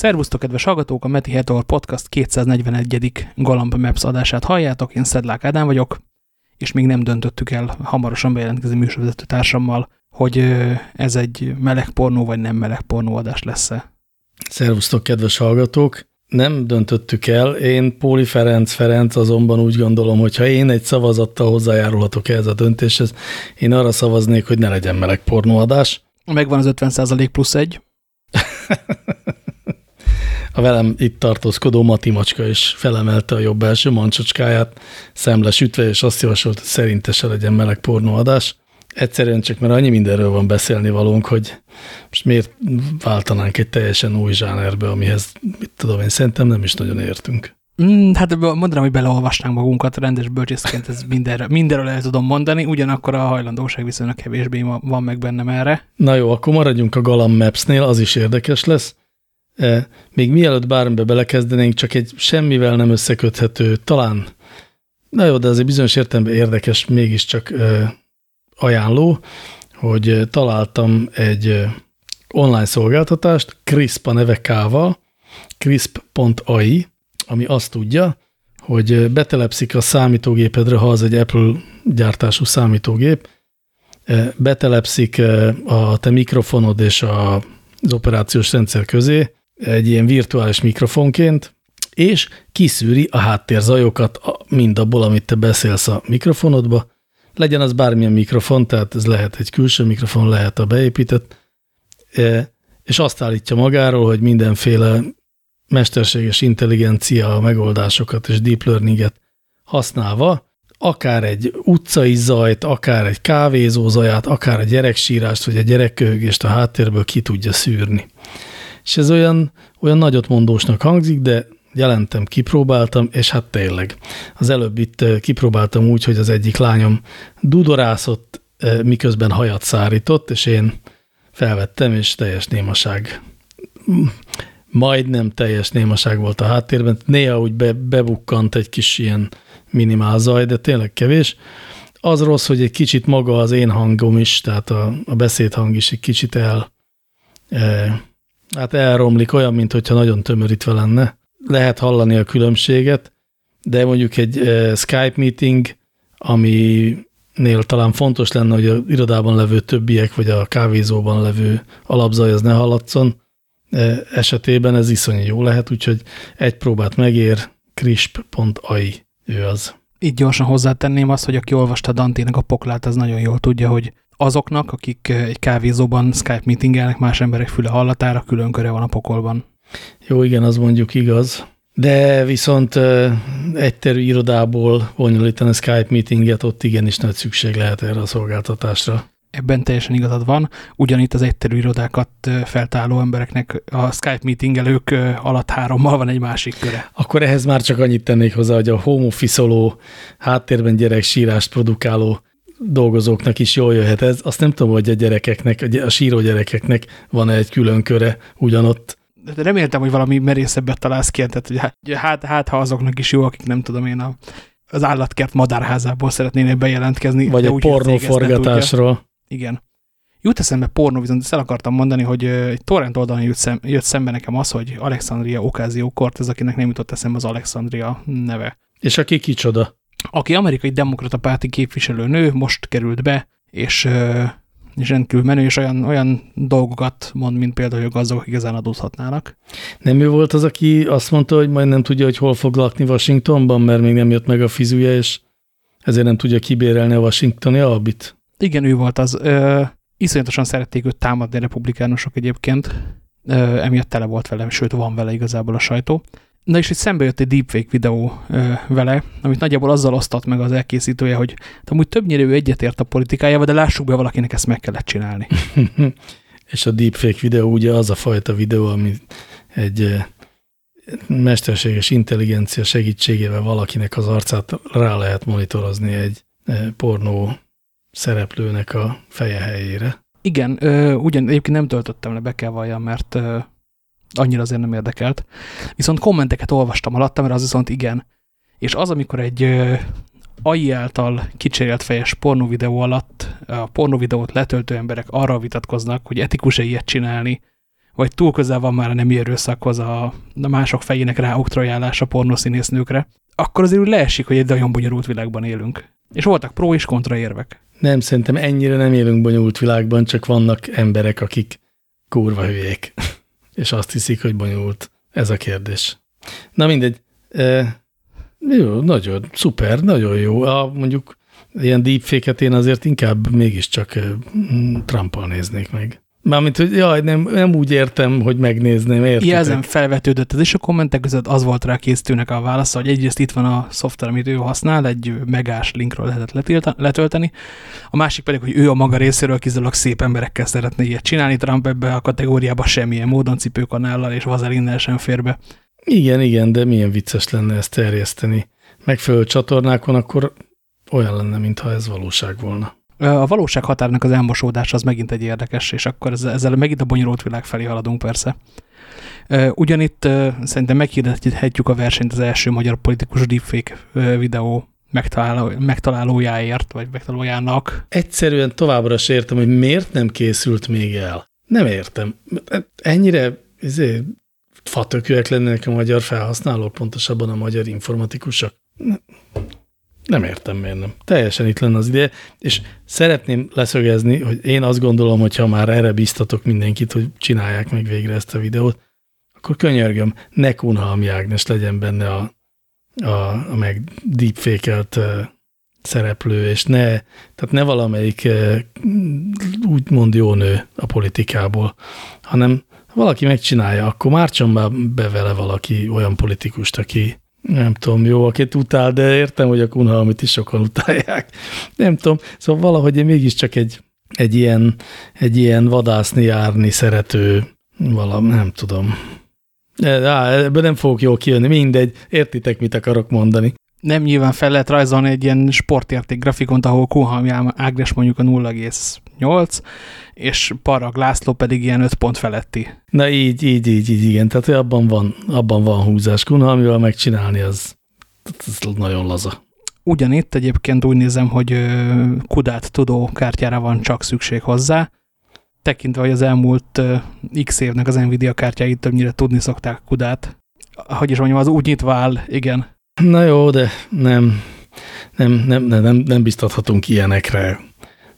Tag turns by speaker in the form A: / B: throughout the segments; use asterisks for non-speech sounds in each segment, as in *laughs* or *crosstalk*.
A: Szervusztok, kedves hallgatók! A Meti Hetor Podcast 241. Galamb Maps adását halljátok. Én Szedlák Ádám vagyok, és még nem döntöttük el hamarosan bejelentkező műsorvezető társammal, hogy ez egy meleg pornó vagy nem meleg pornó adás lesz-e.
B: Szervusztok, kedves hallgatók! Nem döntöttük el. Én Póli Ferenc Ferenc azonban úgy gondolom, hogy ha én egy szavazattal hozzájárulhatok ehhez a döntéshez, én arra szavaznék, hogy ne legyen meleg pornóadás.
A: Megvan az 50 plusz egy. *laughs*
B: a velem itt tartózkodó Matimacska is felemelte a jobb első mancsocskáját, szemlesütve, és azt javasolt, hogy szerinte se legyen meleg pornóadás. Egyszerűen csak, mert annyi mindenről van beszélni valónk, hogy most miért váltanánk egy teljesen új zsánerbe, amihez, mit tudom én, szerintem nem is nagyon értünk.
A: Mm, hát mondanám, hogy beleolvasnánk magunkat, rendes bölcsészként ez mindenre, mindenről el tudom mondani, ugyanakkor a hajlandóság viszonylag kevésbé van meg bennem erre.
B: Na jó, akkor maradjunk a Galam Maps-nél, az is érdekes lesz. E, még mielőtt bármibe belekezdenénk, csak egy semmivel nem összeköthető, talán, na jó, de azért bizonyos értelemben érdekes, mégiscsak e, ajánló, hogy találtam egy online szolgáltatást, CRISP a neve K-val, crisp.ai, ami azt tudja, hogy betelepszik a számítógépedre, ha az egy Apple gyártású számítógép, betelepszik a te mikrofonod és az operációs rendszer közé egy ilyen virtuális mikrofonként, és kiszűri a háttérzajokat mind abból, amit te beszélsz a mikrofonodba, legyen az bármilyen mikrofon, tehát ez lehet egy külső mikrofon, lehet a beépített, és azt állítja magáról, hogy mindenféle mesterséges intelligencia megoldásokat és deep learninget használva, akár egy utcai zajt, akár egy kávézó zaját, akár a gyereksírást, vagy a gyerekköhögést a háttérből ki tudja szűrni. És ez olyan, olyan nagyot mondósnak hangzik, de jelentem, kipróbáltam, és hát tényleg. Az előbb itt kipróbáltam úgy, hogy az egyik lányom dudorászott, miközben hajat szárított, és én felvettem, és teljes némaság majdnem teljes némaság volt a háttérben, néha úgy be, bebukkant egy kis ilyen minimál zaj, de tényleg kevés. Az rossz, hogy egy kicsit maga az én hangom is, tehát a, a beszédhang is egy kicsit el, e, hát elromlik, olyan, mintha nagyon tömörítve lenne. Lehet hallani a különbséget, de mondjuk egy e, Skype meeting, aminél talán fontos lenne, hogy a irodában levő többiek, vagy a kávézóban levő alapzaj az ne hallatszon, E, esetében ez iszonyú jó lehet, úgyhogy egy próbát megér, crisp.ai ő az.
A: Itt gyorsan hozzátenném azt, hogy aki olvasta Dantének a poklát, az nagyon jól tudja, hogy azoknak, akik egy kávézóban Skype meetingelnek más emberek füle hallatára, külön köre van a pokolban.
B: Jó, igen, az mondjuk igaz. De viszont egyterű irodából bonyolítani Skype meetinget, ott igenis nagy szükség lehet erre a szolgáltatásra
A: ebben teljesen igazad van. Ugyanitt az egyterű irodákat feltáló embereknek a Skype meetingelők alatt hárommal van egy másik köre.
B: Akkor ehhez már csak annyit tennék hozzá, hogy a home office háttérben gyerek sírást produkáló dolgozóknak is jól jöhet ez. Azt nem tudom, hogy a gyerekeknek, a síró gyerekeknek van-e egy külön köre ugyanott.
A: De reméltem, hogy valami merészebbet találsz ki, tehát hogy hát, hát, ha azoknak is jó, akik nem tudom én a, az állatkert madárházából szeretnének bejelentkezni.
B: Vagy egy pornóforgatásról.
A: Igen. Jut eszembe pornó, viszont ezt el akartam mondani, hogy egy torrent oldalon jött, szem, jött szembe nekem az, hogy Alexandria Ocasio Cortez, akinek nem jutott eszembe az Alexandria neve.
B: És aki kicsoda?
A: Aki amerikai demokrata párti képviselő nő, most került be, és, és rendkívül menő, és olyan, olyan dolgokat mond, mint például, hogy a gazdagok igazán adózhatnának.
B: Nem ő volt az, aki azt mondta, hogy majd nem tudja, hogy hol fog lakni Washingtonban, mert még nem jött meg a fizúja, és ezért nem tudja kibérelni a washingtoni albit?
A: Igen, ő volt az. Ö, iszonyatosan szerették őt támadni a republikánusok egyébként, ö, emiatt tele volt vele, sőt van vele igazából a sajtó. Na és itt szembe jött egy deepfake videó ö, vele, amit nagyjából azzal osztott meg az elkészítője, hogy amúgy többnyire ő egyetért a politikájával, de lássuk be, valakinek ezt meg kellett csinálni. *laughs*
B: és a deepfake videó ugye az a fajta videó, ami egy mesterséges intelligencia segítségével valakinek az arcát rá lehet monitorozni egy pornó szereplőnek a feje helyére.
A: Igen, ö, ugyan egyébként nem töltöttem le, be kell valljam, mert annyira azért nem érdekelt. Viszont kommenteket olvastam alatta, mert az viszont igen. És az, amikor egy ö, AI által kicserélt fejes pornóvideó alatt a pornóvideót letöltő emberek arra vitatkoznak, hogy etikus-e ilyet csinálni, vagy túl közel van már a nem erőszakhoz a, a mások fejének ráoktrojálása pornoszínésznőkre, akkor azért úgy leesik, hogy egy nagyon bonyolult világban élünk. És voltak pro és kontra érvek.
B: Nem, szerintem ennyire nem élünk bonyolult világban, csak vannak emberek, akik kurva hülyék, és azt hiszik, hogy bonyolult. Ez a kérdés. Na mindegy. E, jó, nagyon szuper, nagyon jó. A, mondjuk ilyen deepfake én azért inkább mégiscsak Trumpal néznék meg. Mármint, hogy jaj, nem, nem úgy értem, hogy megnézném, értitek?
A: Jelzem felvetődött ez, és a kommentek között az volt rá készítőnek a válasza, hogy egyrészt itt van a szoftver, amit ő használ, egy megás linkről lehetett letölteni, a másik pedig, hogy ő a maga részéről kizárólag szép emberekkel szeretne ilyet csinálni, Trump ebbe a kategóriába semmilyen módon cipőkanállal és vazelinnel sem fér be.
B: Igen, igen, de milyen vicces lenne ezt terjeszteni. Megfelelő csatornákon, akkor olyan lenne, mintha ez valóság volna.
A: A valóság határnak az elmosódása az megint egy érdekes, és akkor ezzel megint a bonyolult világ felé haladunk persze. Ugyanitt szerintem meghirdethetjük a versenyt az első magyar politikus deepfake videó megtaláló, megtalálójáért, vagy megtalálójának.
B: Egyszerűen továbbra sem értem, hogy miért nem készült még el. Nem értem. Ennyire izé, fatökőek lennének a magyar felhasználók, pontosabban a magyar informatikusok. Nem értem, miért nem. Teljesen itt lenne az ideje, és szeretném leszögezni, hogy én azt gondolom, hogy ha már erre biztatok mindenkit, hogy csinálják meg végre ezt a videót, akkor könyörgöm, ne Kunhalmi Ágnes legyen benne a, a, a meg deepfake-elt szereplő, és ne, tehát ne valamelyik úgymond jó nő a politikából, hanem valaki megcsinálja, akkor mártson már be vele valaki olyan politikust, aki nem tudom, jó, akit utál, de értem, hogy a kunhalmit is sokan utálják. Nem tudom, szóval valahogy én mégiscsak egy, egy ilyen, egy ilyen vadászni, járni szerető valam, nem tudom. Á, ebben nem fogok jól kijönni, mindegy, értitek, mit akarok mondani.
A: Nem nyilván fel lehet rajzolni egy ilyen sportérték grafikont, ahol Kunhalmi Ágnes mondjuk a 0,8, és Parag László pedig ilyen 5 pont feletti.
B: Na így, így, így, így igen. Tehát abban van, abban van húzás. Kuna, amivel megcsinálni, az, az nagyon laza.
A: Ugyanitt egyébként úgy nézem, hogy kudát tudó kártyára van csak szükség hozzá, tekintve, hogy az elmúlt x évnek az Nvidia kártyáit többnyire tudni szokták kudát. Hogy is mondjam, az úgy nyitva áll, igen.
B: Na jó, de nem, nem, nem, nem, nem biztathatunk ilyenekre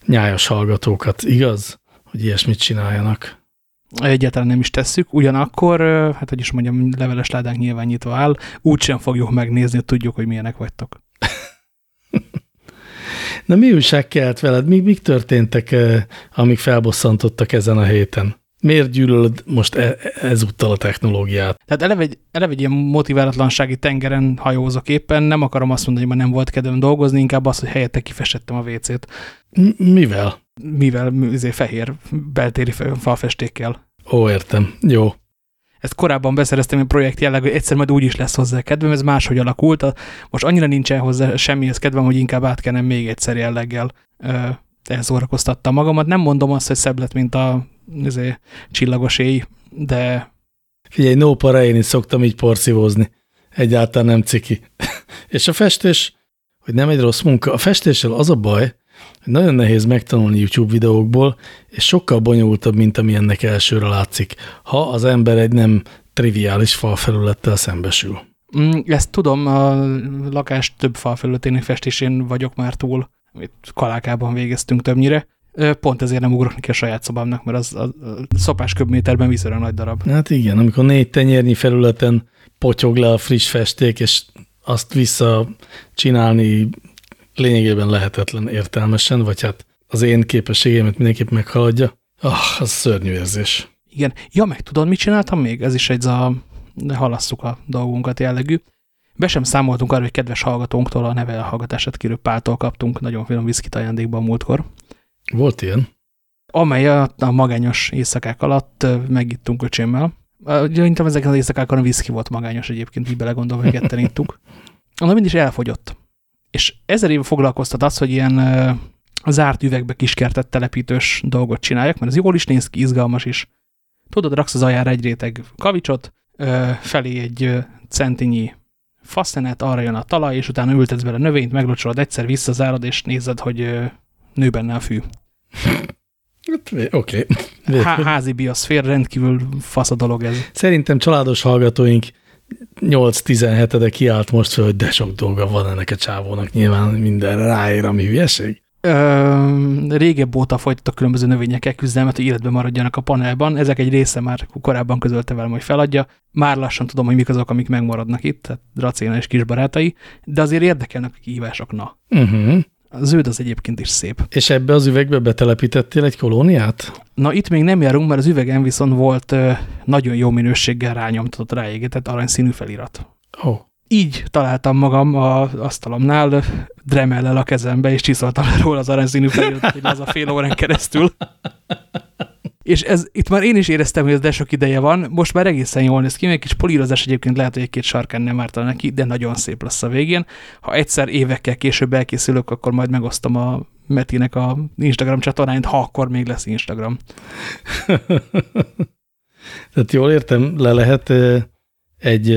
B: nyájas hallgatókat, igaz? hogy ilyesmit csináljanak.
A: Egyáltalán nem is tesszük, ugyanakkor, hát hogy is mondjam, leveles ládánk nyilván nyitva áll, úgysem fogjuk megnézni, hogy tudjuk, hogy milyenek vagytok. *laughs*
B: Na mi újság kelt veled? Mik, mik történtek, amik felbosszantottak ezen a héten? Miért gyűlölöd most e ezúttal a technológiát?
A: Tehát eleve egy, eleve egy ilyen motiválatlansági tengeren hajózok éppen, nem akarom azt mondani, hogy ma nem volt kedvem dolgozni, inkább az, hogy helyette kifestettem a WC-t.
B: Mivel?
A: Mivel izé, fehér beltéri falfestékkel.
B: Ó, értem. Jó.
A: Ezt korábban beszereztem egy projekt jelleg, hogy egyszer majd úgy is lesz hozzá kedvem, ez máshogy alakult. Most annyira nincsen hozzá semmihez kedvem, hogy inkább átkenem még egyszer jelleggel. Elszórakoztattam magamat. Nem mondom azt, hogy szebb lett, mint a izé, csillagos éj, de...
B: Figyelj, no para, én is szoktam így porszívózni. Egyáltalán nem ciki. *laughs* És a festés, hogy nem egy rossz munka. A festéssel az a baj, hogy nagyon nehéz megtanulni YouTube videókból, és sokkal bonyolultabb, mint ami ennek elsőre látszik, ha az ember egy nem triviális falfelülettel szembesül.
A: Mm, ezt tudom, a lakás több falfelületének festésén vagyok már túl, amit kalákában végeztünk többnyire. Pont ezért nem ugrok neki a saját szobámnak, mert az a szopás köbméterben viszonylag nagy darab.
B: Hát igen, amikor négy tenyérnyi felületen potyog le a friss festék, és azt vissza csinálni lényegében lehetetlen értelmesen, vagy hát az én képességemet mindenképp meghaladja. Ah, az szörnyű érzés.
A: Igen. Ja, meg tudod, mit csináltam még? Ez is egy a halasszuk a dolgunkat jellegű. Be sem számoltunk arra, hogy kedves hallgatónktól a neve hallgatását kérő Páltól kaptunk nagyon finom viszkit ajándékban múltkor.
B: Volt ilyen?
A: Amely a, a magányos éjszakák alatt megittunk öcsémmel. Gyanítom ezeken az éjszakákon a viszki volt magányos egyébként, így belegondolva, hogy ketten ittuk. Annak mindig is elfogyott. És ezer éve foglalkoztat az, hogy ilyen zárt üvegbe kiskertett telepítős dolgot csináljak, mert ez jól is néz ki, izgalmas is. Tudod, raksz az aljára egy réteg kavicsot, felé egy centinyi faszenet, arra jön a talaj, és utána ültetsz bele növényt, meglocsolod egyszer, visszazárod, és nézed, hogy nő benne a fű.
B: Hát, Oké. Okay.
A: Há házi bioszfér, rendkívül fasz a dolog ez.
B: Szerintem családos hallgatóink 8-17-e kiállt most fel, hogy de sok dolga van ennek a csávónak, nyilván minden ráér, ami hülyeség.
A: Ö, régebb óta folytattak különböző növényekkel küzdelmet, hogy életben maradjanak a panelban. Ezek egy része már korábban közölte velem, hogy feladja. Már lassan tudom, hogy mik azok, amik megmaradnak itt, tehát Dracéna és kisbarátai, de azért érdekelnek a kihívások, na. Uh
B: mhm. -huh.
A: A zöld az egyébként is szép.
B: És ebbe az üvegbe betelepítettél egy kolóniát?
A: Na itt még nem járunk, mert az üvegen viszont volt ö, nagyon jó minőséggel rányomtatott ráégetett aranyszínű felirat.
B: Oh.
A: Így találtam magam a asztalomnál dremellel a kezembe, és csiszoltam róla az aranyszínű felirat, hogy az a fél órán keresztül. *laughs* És ez, itt már én is éreztem, hogy ez de sok ideje van, most már egészen jól néz ki, még kis polírozás egyébként lehet, hogy egy-két sarkán nem ártana neki, de nagyon szép lesz a végén. Ha egyszer évekkel később elkészülök, akkor majd megosztom a Metinek a Instagram csatornáját, ha akkor még lesz Instagram. *laughs*
B: Tehát jól értem, le lehet egy,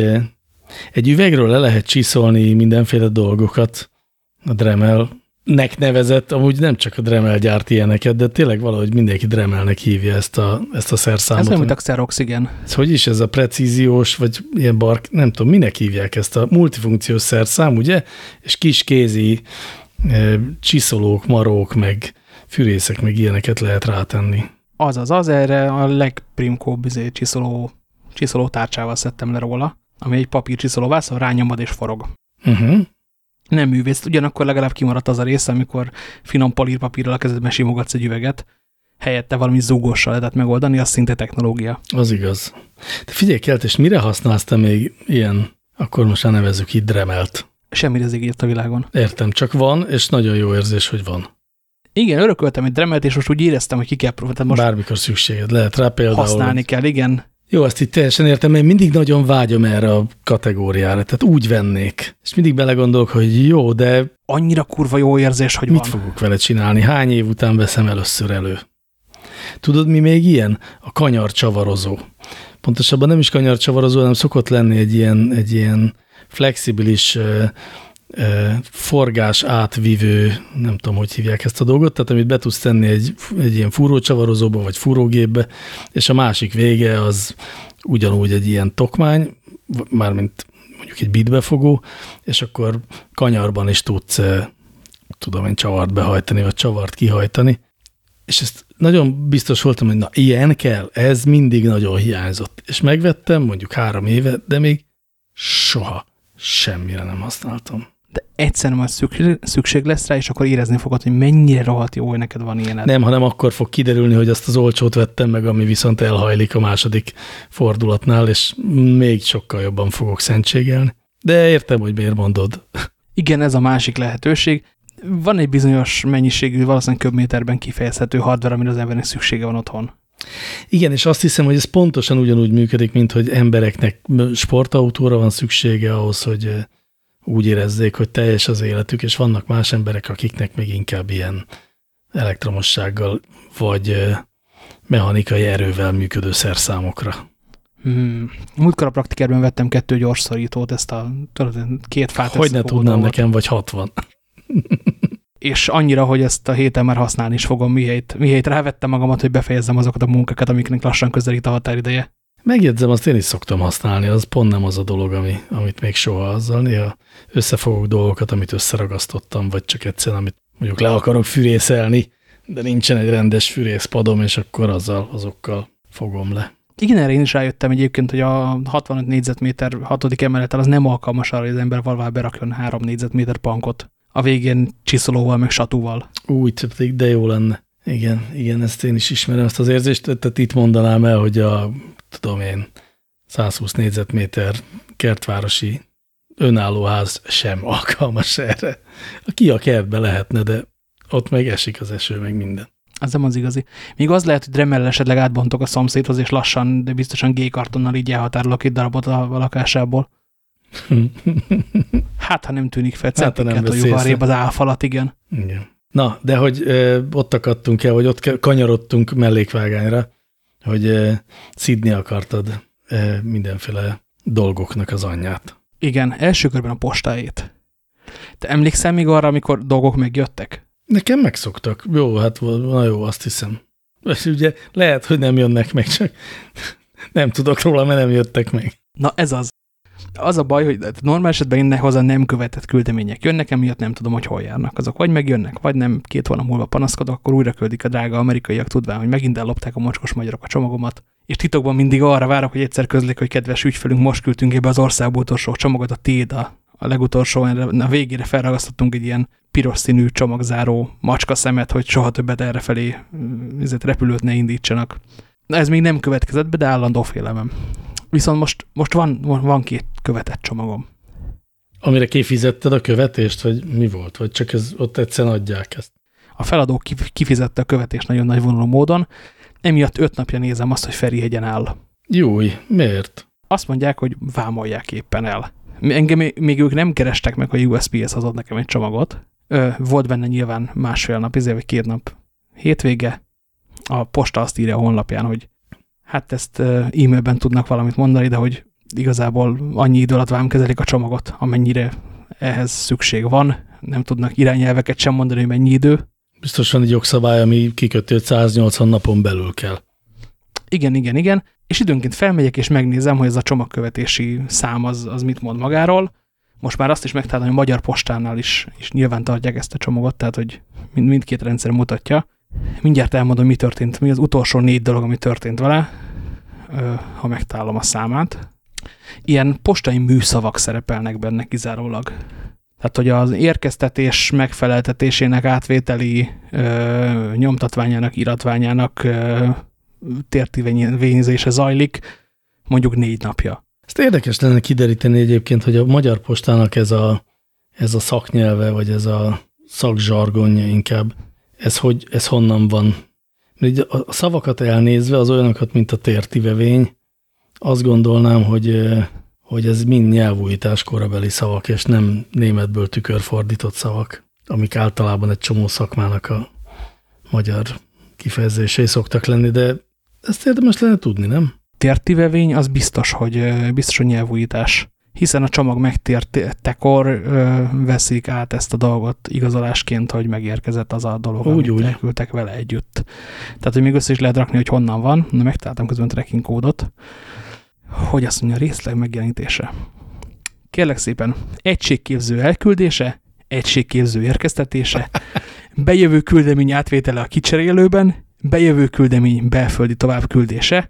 B: egy üvegről le lehet csiszolni mindenféle dolgokat a Dremel nek nevezett, amúgy nem csak a Dremel gyárt ilyeneket, de tényleg valahogy mindenki Dremelnek hívja ezt a, ezt a szerszámot.
A: Ez olyan, mint a Xerox, igen.
B: Ez hogy is ez a precíziós, vagy ilyen bark, nem tudom, minek hívják ezt a multifunkciós szerszám, ugye? És kis kézi e, csiszolók, marók, meg fűrészek, meg ilyeneket lehet rátenni.
A: Az az az, erre a legprimkóbb izé, csiszoló, csiszoló tárcsával szedtem le róla, ami egy papír csiszoló szóval rányomad és forog.
B: Uh -huh
A: nem művész, ugyanakkor legalább kimaradt az a része, amikor finom polírpapírral a kezedben simogatsz egy üveget, helyette valami zúgóssal lehetett megoldani, az szinte technológia.
B: Az igaz. De figyelj, Kelt, és mire használsz te még ilyen, akkor most nevezzük így dremelt?
A: Semmire az a világon.
B: Értem, csak van, és nagyon jó érzés, hogy van.
A: Igen, örököltem egy dremelt, és most úgy éreztem, hogy ki kell próbálni. Most
B: Bármikor szükséged lehet rá például.
A: Használni kell, igen.
B: Jó, azt itt teljesen értem, mert mindig nagyon vágyom erre a kategóriára, tehát úgy vennék. És mindig belegondolok, hogy jó, de...
A: Annyira kurva jó érzés, hogy
B: mit
A: van.
B: fogok vele csinálni? Hány év után veszem először elő? Tudod, mi még ilyen? A kanyar csavarozó. Pontosabban nem is kanyar csavarozó, hanem szokott lenni egy ilyen, egy ilyen flexibilis forgás átvívő, nem tudom, hogy hívják ezt a dolgot, tehát amit be tudsz tenni egy, egy ilyen fúrócsavarozóba, vagy fúrógépbe, és a másik vége az ugyanúgy egy ilyen tokmány, mármint mondjuk egy bitbefogó, és akkor kanyarban is tudsz, tudom én, csavart behajtani, vagy csavart kihajtani. És ezt nagyon biztos voltam, hogy na, ilyen kell, ez mindig nagyon hiányzott. És megvettem mondjuk három éve, de még soha semmire nem használtam
A: de egyszer majd szükség, szükség lesz rá, és akkor érezni fogod, hogy mennyire rohadt jó, hogy neked van ilyened.
B: Nem, hanem akkor fog kiderülni, hogy azt az olcsót vettem meg, ami viszont elhajlik a második fordulatnál, és még sokkal jobban fogok szentségelni. De értem, hogy miért mondod.
A: Igen, ez a másik lehetőség. Van egy bizonyos mennyiségű, valószínűleg köbméterben kifejezhető hardware, amire az embernek szüksége van otthon.
B: Igen, és azt hiszem, hogy ez pontosan ugyanúgy működik, mint hogy embereknek sportautóra van szüksége ahhoz, hogy úgy érezzék, hogy teljes az életük, és vannak más emberek, akiknek még inkább ilyen elektromossággal vagy mechanikai erővel működő szerszámokra.
A: Hmm. Múltkor a praktikárban vettem kettő gyorsszorítót, ezt a tudod, két fát
B: Hogy ne tudnám dolgot. nekem, vagy 60. *laughs*
A: és annyira, hogy ezt a héten már használni is fogom, mihelyt, mihelyt rávettem magamat, hogy befejezzem azokat a munkákat, amiknek lassan közelít a határideje.
B: Megjegyzem, azt én is szoktam használni, az pont nem az a dolog, ami, amit még soha azzal. Néha összefogok dolgokat, amit összeragasztottam, vagy csak egyszerűen, amit mondjuk le akarok fűrészelni, de nincsen egy rendes fűrészpadom, és akkor azzal, azokkal fogom le.
A: Igen, erre én is rájöttem egyébként, hogy a 65 négyzetméter hatodik emelettel az nem alkalmas arra, hogy az ember valahol berakjon 3 négyzetméter pankot. A végén csiszolóval, meg satúval.
B: Úgy, de jó lenne. Igen, igen, ezt én is ismerem, ezt az érzést. Tehát itt mondanám el, hogy a tudom én, 120 négyzetméter kertvárosi önálló ház sem *laughs* alkalmas erre. Ki a kertbe lehetne, de ott meg esik az eső, meg minden.
A: Az nem az igazi. Még az lehet, hogy Dremel esetleg átbontok a szomszédhoz, és lassan, de biztosan G-kartonnal így elhatárolok egy darabot a, lakásából. *laughs* hát, ha nem tűnik fel, hát, nem a az álfalat, igen.
B: igen. Na, de hogy ö, ott akadtunk el, vagy ott kanyarodtunk mellékvágányra, hogy szidni akartad mindenféle dolgoknak az anyját.
A: Igen, első körben a postáét. Te emlékszel még arra, amikor dolgok megjöttek?
B: Nekem megszoktak. Jó, hát na jó, azt hiszem. Most ugye lehet, hogy nem jönnek meg, csak nem tudok róla, mert nem jöttek meg.
A: Na ez az. Az a baj, hogy normál esetben innen hozzá nem követett küldemények jönnek, emiatt nem tudom, hogy hol járnak. Azok vagy megjönnek, vagy nem, két hónap múlva panaszkodok, akkor újra küldik a drága amerikaiak, tudván, hogy megint ellopták a mocskos magyarok a csomagomat. És titokban mindig arra várok, hogy egyszer közlik, hogy kedves ügyfelünk, most küldtünk ebbe az országból utolsó csomagot, a tiéd a, a legutolsó, a végére felragasztottunk egy ilyen piros színű csomagzáró macska szemet, hogy soha többet errefelé repülőt ne indítsanak. Na ez még nem következett be, de állandó félelmem. Viszont most, most van, van két követett csomagom.
B: Amire kifizetted a követést, vagy mi volt? Vagy csak ez, ott egyszerűen adják ezt?
A: A feladó kifizette a követést nagyon nagy vonalú módon, emiatt öt napja nézem azt, hogy Ferihegyen áll.
B: Júj, miért?
A: Azt mondják, hogy vámolják éppen el. Engem még ők nem kerestek meg, hogy USPS az ad nekem egy csomagot. Ö, volt benne nyilván másfél nap, ezért vagy két nap hétvége. A posta azt írja a honlapján, hogy hát ezt e-mailben tudnak valamit mondani, de hogy igazából annyi idő alatt vámkezelik a csomagot, amennyire ehhez szükség van. Nem tudnak irányelveket sem mondani, hogy mennyi idő.
B: Biztos van egy jogszabály, ami kikötő 180 napon belül kell.
A: Igen, igen, igen. És időnként felmegyek és megnézem, hogy ez a csomagkövetési szám az, az mit mond magáról. Most már azt is megtalálom, hogy a Magyar Postánál is, is nyilván tartják ezt a csomagot, tehát hogy mind, mindkét rendszer mutatja. Mindjárt elmondom, mi történt, mi az utolsó négy dolog, ami történt vele, ha megtalálom a számát. Ilyen postai műszavak szerepelnek benne kizárólag. Tehát, hogy az érkeztetés megfeleltetésének átvételi ö, nyomtatványának, iratványának ö, tértivényzése zajlik, mondjuk négy napja.
B: Ezt érdekes lenne kideríteni egyébként, hogy a magyar postának ez a, ez a szaknyelve, vagy ez a szakzsargonja inkább, ez, hogy, ez honnan van. Mert a szavakat elnézve, az olyanokat, mint a tértivevény, azt gondolnám, hogy, hogy ez mind nyelvújítás korabeli szavak, és nem németből tükörfordított szavak, amik általában egy csomó szakmának a magyar kifejezései szoktak lenni, de ezt érdemes lenne tudni, nem?
A: Tértivevény az biztos, hogy biztos, hogy nyelvújítás hiszen a csomag megtértekor veszik át ezt a dolgot igazolásként, hogy megérkezett az a dolog, úgy, amit úgy. elküldtek vele együtt. Tehát, hogy még össze is lehet rakni, hogy honnan van, na megtaláltam közben tracking kódot, hogy azt mondja, részleg megjelenítése. Kérlek szépen, egységképző elküldése, egységképző érkeztetése, bejövő küldemény átvétele a kicserélőben, bejövő küldemény belföldi továbbküldése,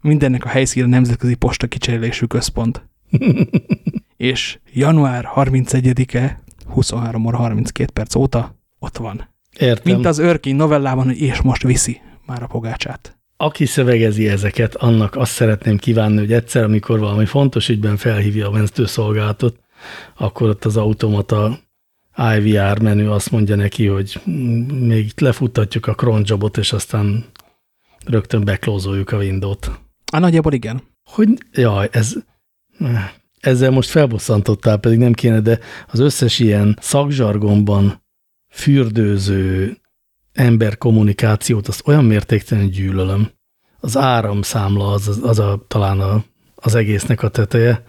A: mindennek a helyszíne nemzetközi posta kicserélésű központ. *laughs* és január 31-e 23 óra 32 perc óta ott van.
B: Értem.
A: Mint az őrkény novellában, hogy és most viszi már a pogácsát.
B: Aki szövegezi ezeket, annak azt szeretném kívánni, hogy egyszer, amikor valami fontos ügyben felhívja a mentőszolgálatot, akkor ott az automata IVR menü azt mondja neki, hogy még lefuttatjuk a cron jobot, és aztán rögtön beklózoljuk a Windows-t.
A: A nagyjából igen.
B: Hogy, jaj, ez, ezzel most felbosszantottál, pedig nem kéne, de az összes ilyen szakzsargonban fürdőző ember kommunikációt, azt olyan mértéktelenül gyűlölöm. Az áramszámla az, az, az a, talán a, az egésznek a teteje,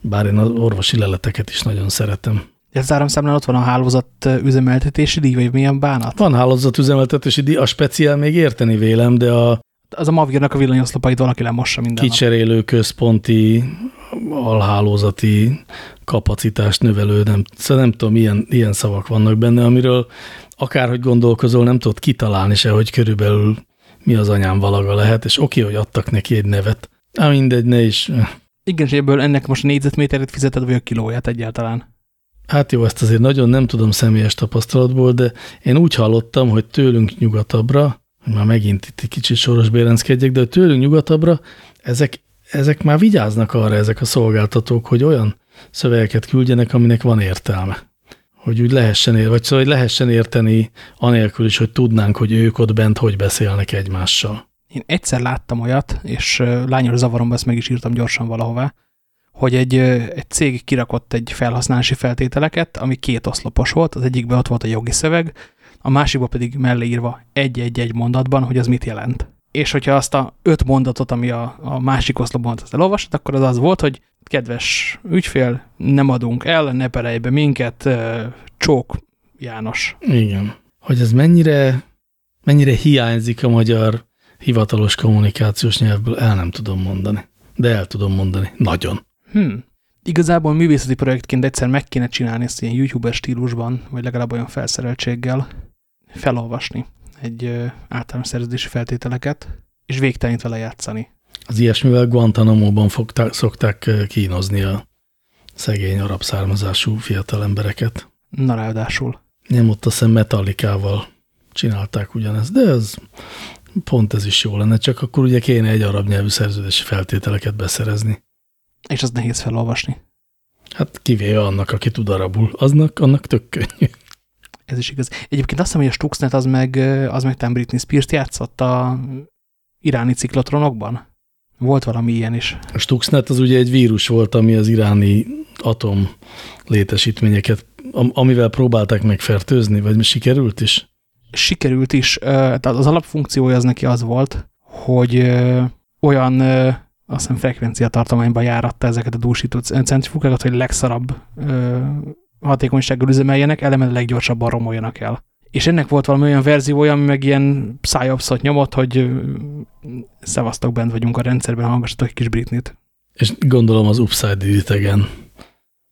B: bár én az orvosi leleteket is nagyon szeretem.
A: Ez áramszámlán ott van a hálózat üzemeltetési díj, vagy milyen bánat?
B: Van hálózat üzemeltetési díj, a speciál még érteni vélem, de a...
A: Az a Mavírnak a villanyoszlopait valaki lemossa minden
B: Kicserélő nap. központi alhálózati kapacitást növelő, nem, szóval nem tudom, ilyen, ilyen szavak vannak benne, amiről akárhogy gondolkozol, nem tudod kitalálni se, hogy körülbelül mi az anyám valaga lehet, és oké, hogy adtak neki egy nevet. Á, mindegy, ne is.
A: Igen, és ebből ennek most a négyzetméteret fizeted, vagy a kilóját egyáltalán?
B: Hát jó, ezt azért nagyon nem tudom személyes tapasztalatból, de én úgy hallottam, hogy tőlünk nyugatabbra, már megint itt egy kicsit soros bérenckedjek, de tőlünk nyugatabbra ezek ezek már vigyáznak arra ezek a szolgáltatók, hogy olyan szövegeket küldjenek, aminek van értelme. Hogy úgy lehessen, ér, vagy szóval, hogy lehessen érteni, anélkül is, hogy tudnánk, hogy ők ott bent hogy beszélnek egymással.
A: Én egyszer láttam olyat, és lányos zavaromba ezt meg is írtam gyorsan valahová, hogy egy, egy cég kirakott egy felhasználási feltételeket, ami két oszlopos volt, az egyikben ott volt a jogi szöveg, a másikban pedig mellé írva egy-egy-egy mondatban, hogy az mit jelent és hogyha azt a öt mondatot, ami a, a másik oszlopban azt elolvasod, akkor az az volt, hogy kedves ügyfél, nem adunk el, ne perelj be minket, csók János.
B: Igen. Hogy ez mennyire Mennyire hiányzik a magyar hivatalos kommunikációs nyelvből, el nem tudom mondani. De el tudom mondani. Nagyon.
A: Hmm. Igazából művészeti projektként egyszer meg kéne csinálni ezt ilyen youtuber stílusban, vagy legalább olyan felszereltséggel, felolvasni egy általános szerződési feltételeket, és végtelenít vele játszani.
B: Az ilyesmivel Guantanamo-ban szokták kínozni a szegény arab származású fiatal embereket.
A: Na ráadásul.
B: Nem ott azt hiszem metallikával csinálták ugyanezt, de ez pont ez is jó lenne, csak akkor ugye kéne egy arab nyelvű szerződési feltételeket beszerezni.
A: És az nehéz felolvasni.
B: Hát kivéve annak, aki tud arabul, aznak, annak tök könnyű.
A: Ez is igaz. Egyébként azt hiszem, hogy a Stuxnet az meg, az meg nem Britney Spears-t játszott a iráni ciklotronokban. Volt valami ilyen is.
B: A Stuxnet az ugye egy vírus volt, ami az iráni atom létesítményeket, amivel próbálták megfertőzni, vagy mi sikerült is?
A: Sikerült is. Tehát az alapfunkciója az neki az volt, hogy olyan azt hiszem frekvenciatartományban járatta ezeket a dúsító centrifugákat, hogy legszarabb hatékonysággal üzemeljenek, eleme leggyorsabban romoljanak el. És ennek volt valami olyan verziója, ami meg ilyen szájabszot nyomott, hogy szevasztok, bent vagyunk a rendszerben, hallgassatok egy kis Britnit.
B: És gondolom az Upside Idegen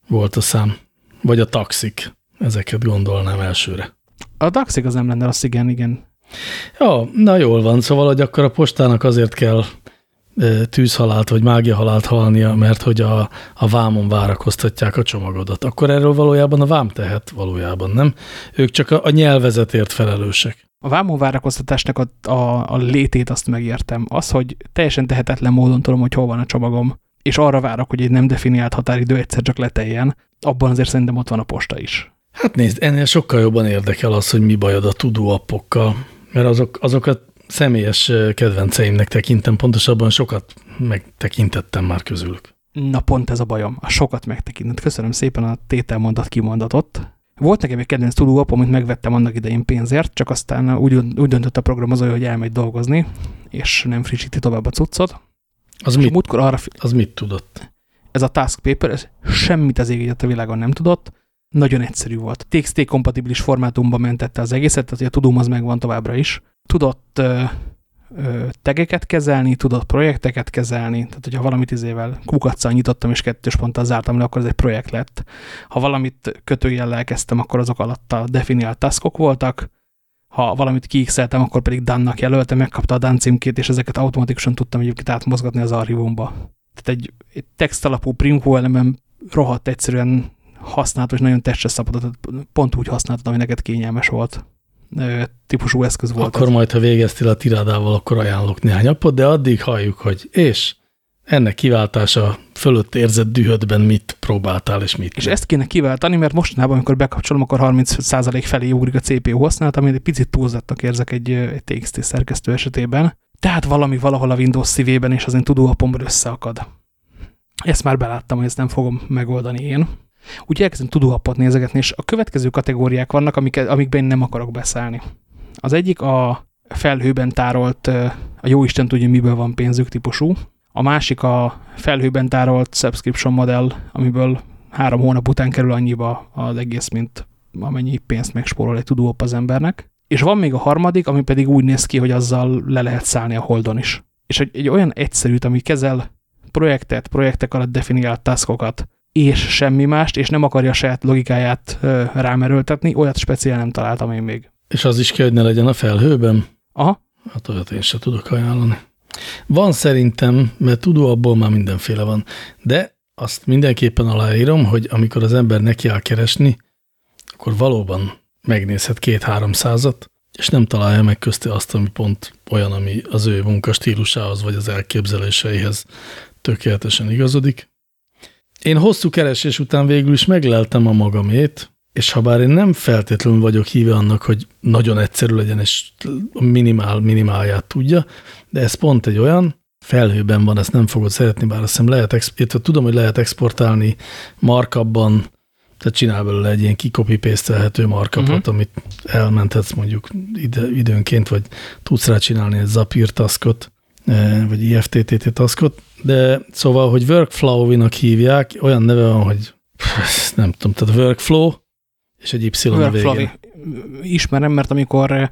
B: volt a szám. Vagy a taxik. Ezeket gondolnám elsőre.
A: A taxik az nem lenne, az igen, igen.
B: Ja, na jól van. Szóval, hogy akkor a postának azért kell tűzhalált vagy mágiahalált halnia, mert hogy a, a vámon várakoztatják a csomagodat. Akkor erről valójában a vám tehet valójában, nem? Ők csak a, a nyelvezetért felelősek.
A: A vámon várakoztatásnak a, a, a létét azt megértem. Az, hogy teljesen tehetetlen módon tudom, hogy hol van a csomagom, és arra várok, hogy egy nem definiált határidő egyszer csak leteljen, abban azért szerintem ott van a posta is.
B: Hát nézd, ennél sokkal jobban érdekel az, hogy mi bajod a tudó appokkal, mert azok, azokat személyes kedvenceimnek tekintem, pontosabban sokat megtekintettem már közülük.
A: Na pont ez a bajom, a sokat megtekintett. Köszönöm szépen a tételmondat kimondatot. Volt nekem egy kedvenc tudóap, amit megvettem annak idején pénzért, csak aztán úgy, úgy döntött a programozó, hogy elmegy dolgozni, és nem frissíti tovább a cuccot.
B: Az, mit, arra, az mit tudott?
A: Ez a Task Paper, ez semmit az ég a világon nem tudott, nagyon egyszerű volt. TXT kompatibilis formátumban mentette az egészet, tehát a tudom az megvan továbbra is tudott ö, ö, tegeket kezelni, tudott projekteket kezelni, tehát hogyha valamit izével kukacsal nyitottam és kettős ponttal zártam le, akkor ez egy projekt lett. Ha valamit kötőjellel kezdtem, akkor azok alatt a definiált taskok voltak, ha valamit kiixeltem, akkor pedig Dan-nak jelöltem, megkapta a Dan címkét, és ezeket automatikusan tudtam egyébként átmozgatni az archívumba. Tehát egy, egy text alapú Primco elemem rohadt egyszerűen használható, és nagyon testre szabadott, pont úgy használtam, ami neked kényelmes volt típusú eszköz volt.
B: Akkor ez. majd, ha végeztél a tirádával, akkor ajánlok néhány appot, de addig halljuk, hogy és ennek kiváltása fölött érzett dühödben mit próbáltál, és mit
A: És ezt kéne kiváltani, mert mostanában, amikor bekapcsolom, akkor 30% felé ugrik a CPU használat, ami egy picit túlzattak érzek egy, egy TXT szerkesztő esetében. Tehát valami valahol a Windows szívében, és az én tudóapomból összeakad. Ezt már beláttam, hogy ezt nem fogom megoldani én. Úgy elkezdem tudóappot nézegetni, és a következő kategóriák vannak, amik, amikben én nem akarok beszállni. Az egyik a felhőben tárolt, a jóisten tudja, miből van pénzük típusú. A másik a felhőben tárolt subscription modell, amiből három hónap után kerül annyiba az egész, mint amennyi pénzt megspórol egy tudóapp az embernek. És van még a harmadik, ami pedig úgy néz ki, hogy azzal le lehet szállni a holdon is. És egy, egy olyan egyszerűt, ami kezel projektet, projektek alatt definiált taskokat, és semmi mást, és nem akarja a saját logikáját rámerőltetni, olyat speciál nem találtam én még.
B: És az is kell, hogy ne legyen a felhőben?
A: Aha.
B: Hát olyat én sem tudok ajánlani. Van szerintem, mert tudó abból már mindenféle van, de azt mindenképpen aláírom, hogy amikor az ember neki áll keresni, akkor valóban megnézhet két-háromszázat, és nem találja meg közte azt, ami pont olyan, ami az ő munkastílusához vagy az elképzeléseihez tökéletesen igazodik. Én hosszú keresés után végül is megleltem a magamét, és ha bár én nem feltétlenül vagyok híve annak, hogy nagyon egyszerű legyen, és minimál minimálját tudja, de ez pont egy olyan, felhőben van, ezt nem fogod szeretni, bár azt hiszem lehet, tudom, hogy lehet exportálni markabban, tehát csinál belőle egy ilyen kikopi markapot, uh -huh. amit elmenthetsz mondjuk ide, időnként, vagy tudsz rá csinálni egy Zapier taskot, eh, vagy IFTTT taskot, de szóval, hogy workflow-nak hívják, olyan neve van, hogy nem tudom, tehát workflow, és egy Y
A: workflow végén. Ismerem, mert amikor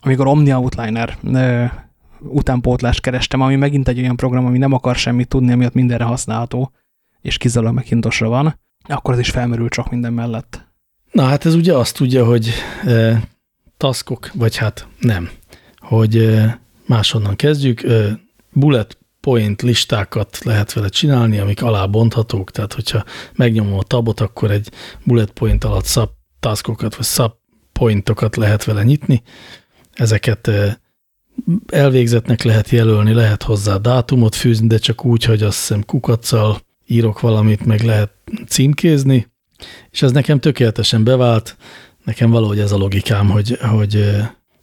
A: amikor Omni Outliner utánpótlást kerestem, ami megint egy olyan program, ami nem akar semmit tudni, amiatt mindenre használható, és kizárólag Macintosra van, akkor az is felmerül csak minden mellett.
B: Na hát ez ugye azt tudja, hogy e, taskok, vagy hát nem, hogy e, máshonnan kezdjük, e, bullet point listákat lehet vele csinálni, amik alá bonthatók, tehát hogyha megnyomom a tabot, akkor egy bullet point alatt sub taskokat, vagy sub pointokat lehet vele nyitni. Ezeket e, elvégzetnek lehet jelölni, lehet hozzá dátumot fűzni, de csak úgy, hogy azt hiszem kukacsal írok valamit, meg lehet címkézni, és ez nekem tökéletesen bevált, nekem valahogy ez a logikám, hogy, hogy,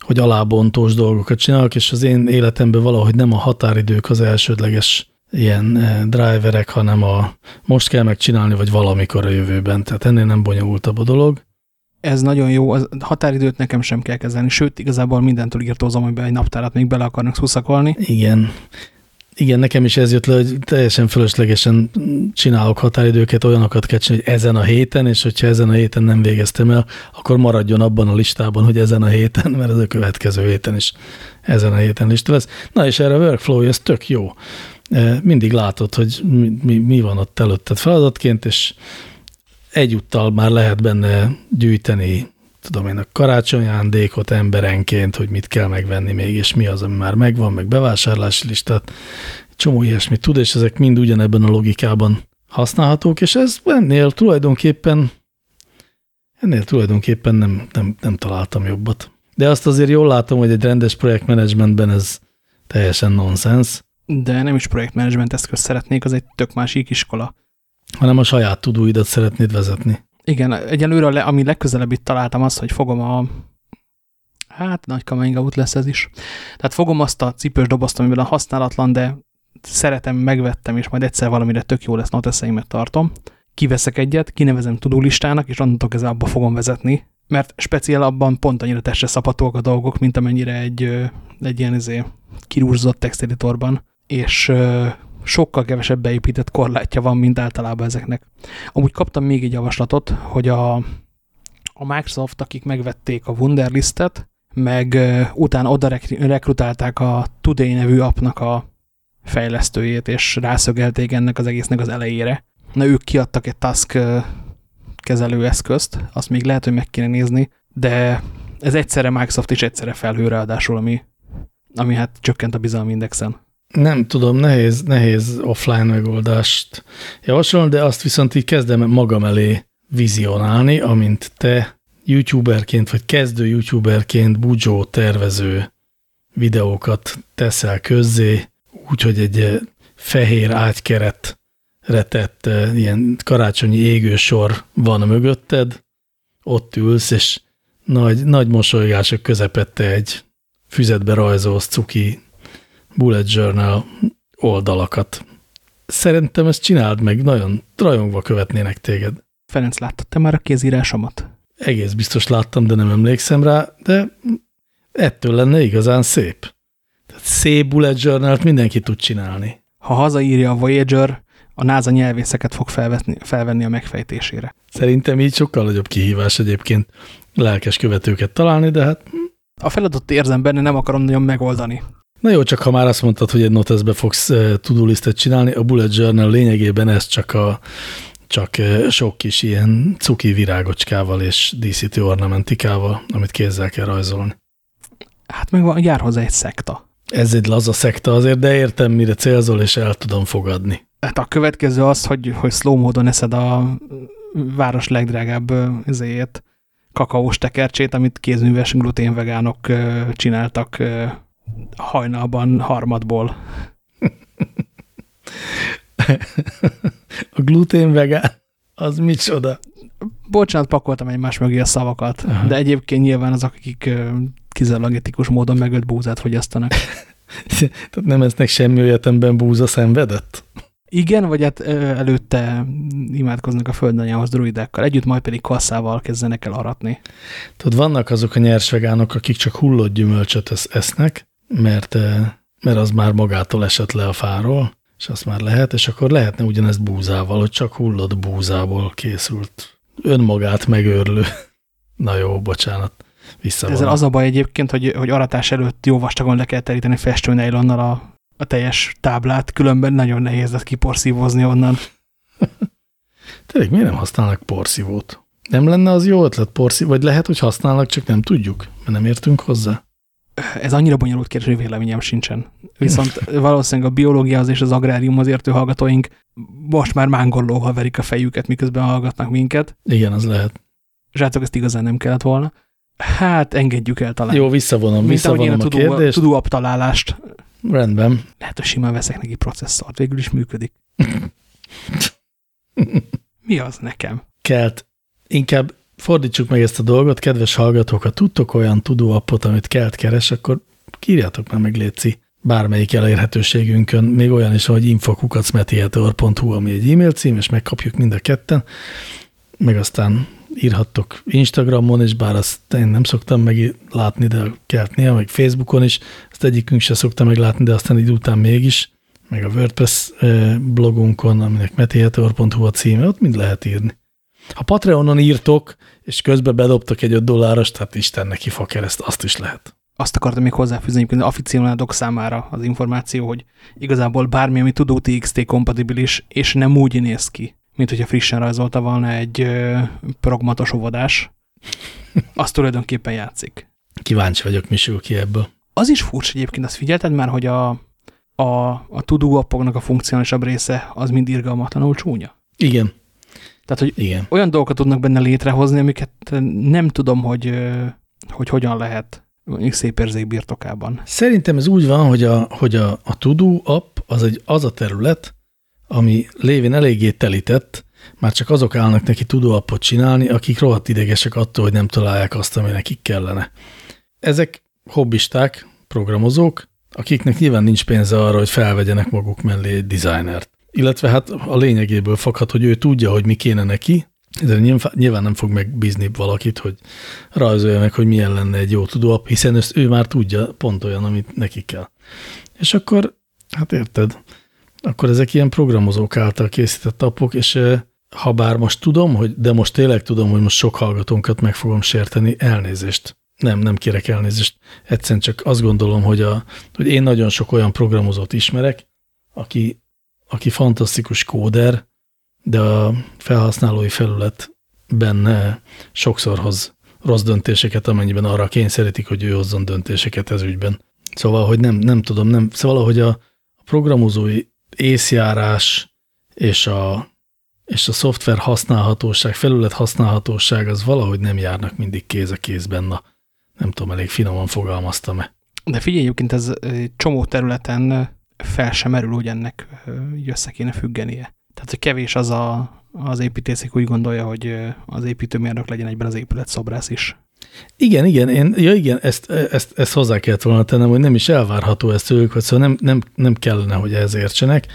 B: hogy alábontós dolgokat csinálok, és az én életemben valahogy nem a határidők az elsődleges ilyen driverek, hanem a most kell megcsinálni, vagy valamikor a jövőben. Tehát ennél nem bonyolultabb a dolog.
A: Ez nagyon jó, a határidőt nekem sem kell kezelni, sőt, igazából mindentől írtózom, amiben egy naptárat még bele akarnak szuszakolni.
B: Igen, igen, nekem is ez jött le, hogy teljesen fölöslegesen csinálok határidőket, olyanokat kell csinálni, hogy ezen a héten, és hogyha ezen a héten nem végeztem el, akkor maradjon abban a listában, hogy ezen a héten, mert ez a következő héten is ezen a héten lista lesz. Na és erre a workflow, ez tök jó. E, mindig látod, hogy mi, mi, mi van ott előtted feladatként, és egyúttal már lehet benne gyűjteni tudom én, a karácsonyajándékot emberenként, hogy mit kell megvenni még, és mi az, ami már megvan, meg bevásárlási listát, csomó ilyesmit tud, és ezek mind ugyanebben a logikában használhatók, és ez ennél tulajdonképpen ennél tulajdonképpen nem, nem, nem találtam jobbat. De azt azért jól látom, hogy egy rendes projektmenedzsmentben ez teljesen nonsens.
A: De nem is projektmenedzsment eszköz szeretnék, az egy tök másik iskola.
B: Hanem a saját tudóidat szeretnéd vezetni.
A: Igen, egyelőre ami legközelebb itt találtam azt, hogy fogom a hát nagy coming out lesz ez is. Tehát fogom azt a cipős dobozt, amiben a használatlan, de szeretem, megvettem, és majd egyszer valamire tök jó lesz noteszeimet tartom. Kiveszek egyet, kinevezem tudulistának, és onnantól kezdve abba fogom vezetni, mert speciál abban pont annyira testre szapatók a dolgok, mint amennyire egy, egy ilyen izé, kirúzzott texteditorban, és sokkal kevesebb beépített korlátja van, mint általában ezeknek. Amúgy kaptam még egy javaslatot, hogy a, a Microsoft, akik megvették a Wunderlistet, meg uh, utána oda rekrutálták a Today nevű appnak a fejlesztőjét, és rászögelték ennek az egésznek az elejére. Na, ők kiadtak egy task uh, kezelőeszközt, azt még lehet, hogy meg kéne nézni, de ez egyszerre Microsoft és egyszerre felhőreadásul, ami, ami hát csökkent a bizalmi indexen.
B: Nem tudom, nehéz, nehéz offline megoldást javasolni, de azt viszont így kezdem magam elé vizionálni, amint te youtuberként, vagy kezdő youtuberként budzsó tervező videókat teszel közzé, úgyhogy egy eh, fehér ágykeret retett eh, ilyen karácsonyi égősor van mögötted, ott ülsz, és nagy, nagy mosolygások közepette egy füzetbe rajzolsz cuki bullet journal oldalakat. Szerintem ezt csináld meg, nagyon rajongva követnének téged.
A: Ferenc, láttad te már a kézírásomat?
B: Egész biztos láttam, de nem emlékszem rá, de ettől lenne igazán szép. Tehát szép bullet journal mindenki tud csinálni.
A: Ha hazaírja a Voyager, a NASA nyelvészeket fog felvetni, felvenni a megfejtésére.
B: Szerintem így sokkal nagyobb kihívás egyébként lelkes követőket találni, de hát...
A: A feladatot érzem benne, nem akarom nagyon megoldani.
B: Na jó, csak ha már azt mondtad, hogy egy noteszbe fogsz uh, to csinálni, a bullet journal lényegében ez csak a csak sok kis ilyen cuki virágocskával és díszítő ornamentikával, amit kézzel kell rajzolni.
A: Hát meg van, jár hozzá egy szekta.
B: Ez egy laza szekta azért, de értem, mire célzol, és el tudom fogadni.
A: Hát a következő az, hogy, hogy slow módon eszed a város legdrágább ezért kakaós tekercsét, amit kézműves gluténvegánok csináltak hajnalban harmadból. *laughs*
B: a glutén vegán, az micsoda?
A: Bocsánat, pakoltam egymás mögé a szavakat, Aha. de egyébként nyilván azok, akik kizárólag etikus módon megölt búzát fogyasztanak. *laughs*
B: Tehát nem esznek semmi olyatemben búza szenvedett?
A: Igen, vagy hát előtte imádkoznak a földanyához druidákkal, együtt majd pedig kasszával kezdenek el aratni.
B: Tudod, vannak azok a nyers vegánok, akik csak hullott gyümölcsöt esznek, mert, eh, mert az már magától esett le a fáról, és azt már lehet, és akkor lehetne ugyanezt búzával, hogy csak hullott búzából készült önmagát megőrlő. *laughs* Na jó, bocsánat. vissza
A: Ezzel az a baj egyébként, hogy, hogy aratás előtt jó vastagon le kell teríteni festőnejlonnal a, a teljes táblát, különben nagyon nehéz lesz kiporszívozni onnan. *laughs*
B: Tényleg miért nem használnak porszívót? Nem lenne az jó ötlet porszívó, vagy lehet, hogy használnak, csak nem tudjuk, mert nem értünk hozzá?
A: Ez annyira bonyolult kérdés, hogy véleményem sincsen. Viszont *laughs* valószínűleg a biológiához és az agráriumhoz értő hallgatóink most már mángorlóval verik a fejüket, miközben hallgatnak minket.
B: Igen, az lehet.
A: Zsátok, ezt igazán nem kellett volna. Hát engedjük el talán.
B: Jó, visszavonom, Mint visszavonom a, a tudó, kérdést.
A: Tudó találást.
B: Rendben.
A: Lehet, hogy simán veszek neki processzort, végül is működik. *laughs* Mi az nekem?
B: Kelt. Inkább fordítsuk meg ezt a dolgot, kedves hallgatók, ha tudtok olyan tudóappot, amit Kelt keres, akkor kírjátok már meg, Léci, bármelyik elérhetőségünkön, még olyan is, hogy infokukacmetiator.hu, ami egy e-mail cím, és megkapjuk mind a ketten, meg aztán írhattok Instagramon is, bár azt én nem szoktam meglátni, de kelt néha, meg Facebookon is, ezt egyikünk se szokta meglátni, de aztán idő után mégis, meg a WordPress blogunkon, aminek metiator.hu a címe, ott mind lehet írni. Ha Patreonon írtok, és közben bedobtok egy 5 dolláros, tehát Isten neki kereszt, azt is lehet.
A: Azt akartam még hozzáfűzni, hogy aficionádok számára az információ, hogy igazából bármi, ami tudó TXT kompatibilis, és nem úgy néz ki, mint hogyha frissen rajzolta volna egy ö, pragmatos óvodás, *laughs* az tulajdonképpen játszik.
B: Kíváncsi vagyok, mi sül ki ebből.
A: Az is furcsa egyébként, azt figyelted már, hogy a, a, a tudó appoknak a funkcionálisabb része az mind irgalmatlanul csúnya?
B: Igen.
A: Tehát, hogy Igen. olyan dolgokat tudnak benne létrehozni, amiket nem tudom, hogy, hogy hogyan lehet szép érzék birtokában.
B: Szerintem ez úgy van, hogy a, hogy a, a Tudó app az, egy, az a terület, ami lévén eléggé telített, már csak azok állnak neki Tudó appot csinálni, akik rohadt idegesek attól, hogy nem találják azt, ami nekik kellene. Ezek hobbisták, programozók, akiknek nyilván nincs pénze arra, hogy felvegyenek maguk mellé egy designert illetve hát a lényegéből fakad, hogy ő tudja, hogy mi kéne neki, de nyilván nem fog megbízni valakit, hogy rajzolja meg, hogy milyen lenne egy jó tudóapp, hiszen ezt ő már tudja pont olyan, amit neki kell. És akkor, hát érted, akkor ezek ilyen programozók által készített appok, és ha bár most tudom, hogy, de most tényleg tudom, hogy most sok hallgatónkat meg fogom sérteni, elnézést. Nem, nem kérek elnézést. Egyszerűen csak azt gondolom, hogy, a, hogy én nagyon sok olyan programozót ismerek, aki aki fantasztikus kóder, de a felhasználói felületben sokszor hoz rossz döntéseket, amennyiben arra kényszerítik, hogy ő hozzon döntéseket ez ügyben. Szóval, hogy nem, nem tudom, nem, szóval, hogy a programozói észjárás és a, és a szoftver használhatóság, felület használhatóság az valahogy nem járnak mindig kéz a kézben. Na, nem tudom, elég finoman fogalmaztam-e.
A: De figyelj, egyébként ez csomó területen fel sem merül, hogy ennek össze kéne függenie. Tehát, hogy kevés az a, az építészek úgy gondolja, hogy az építőmérnök legyen egyben az épület szobrász is.
B: Igen, igen, én, ja igen, ezt, ezt, ezt hozzá kellett volna tennem, hogy nem is elvárható ezt tőlük, hogy szóval nem, nem, nem kellene, hogy ez értsenek.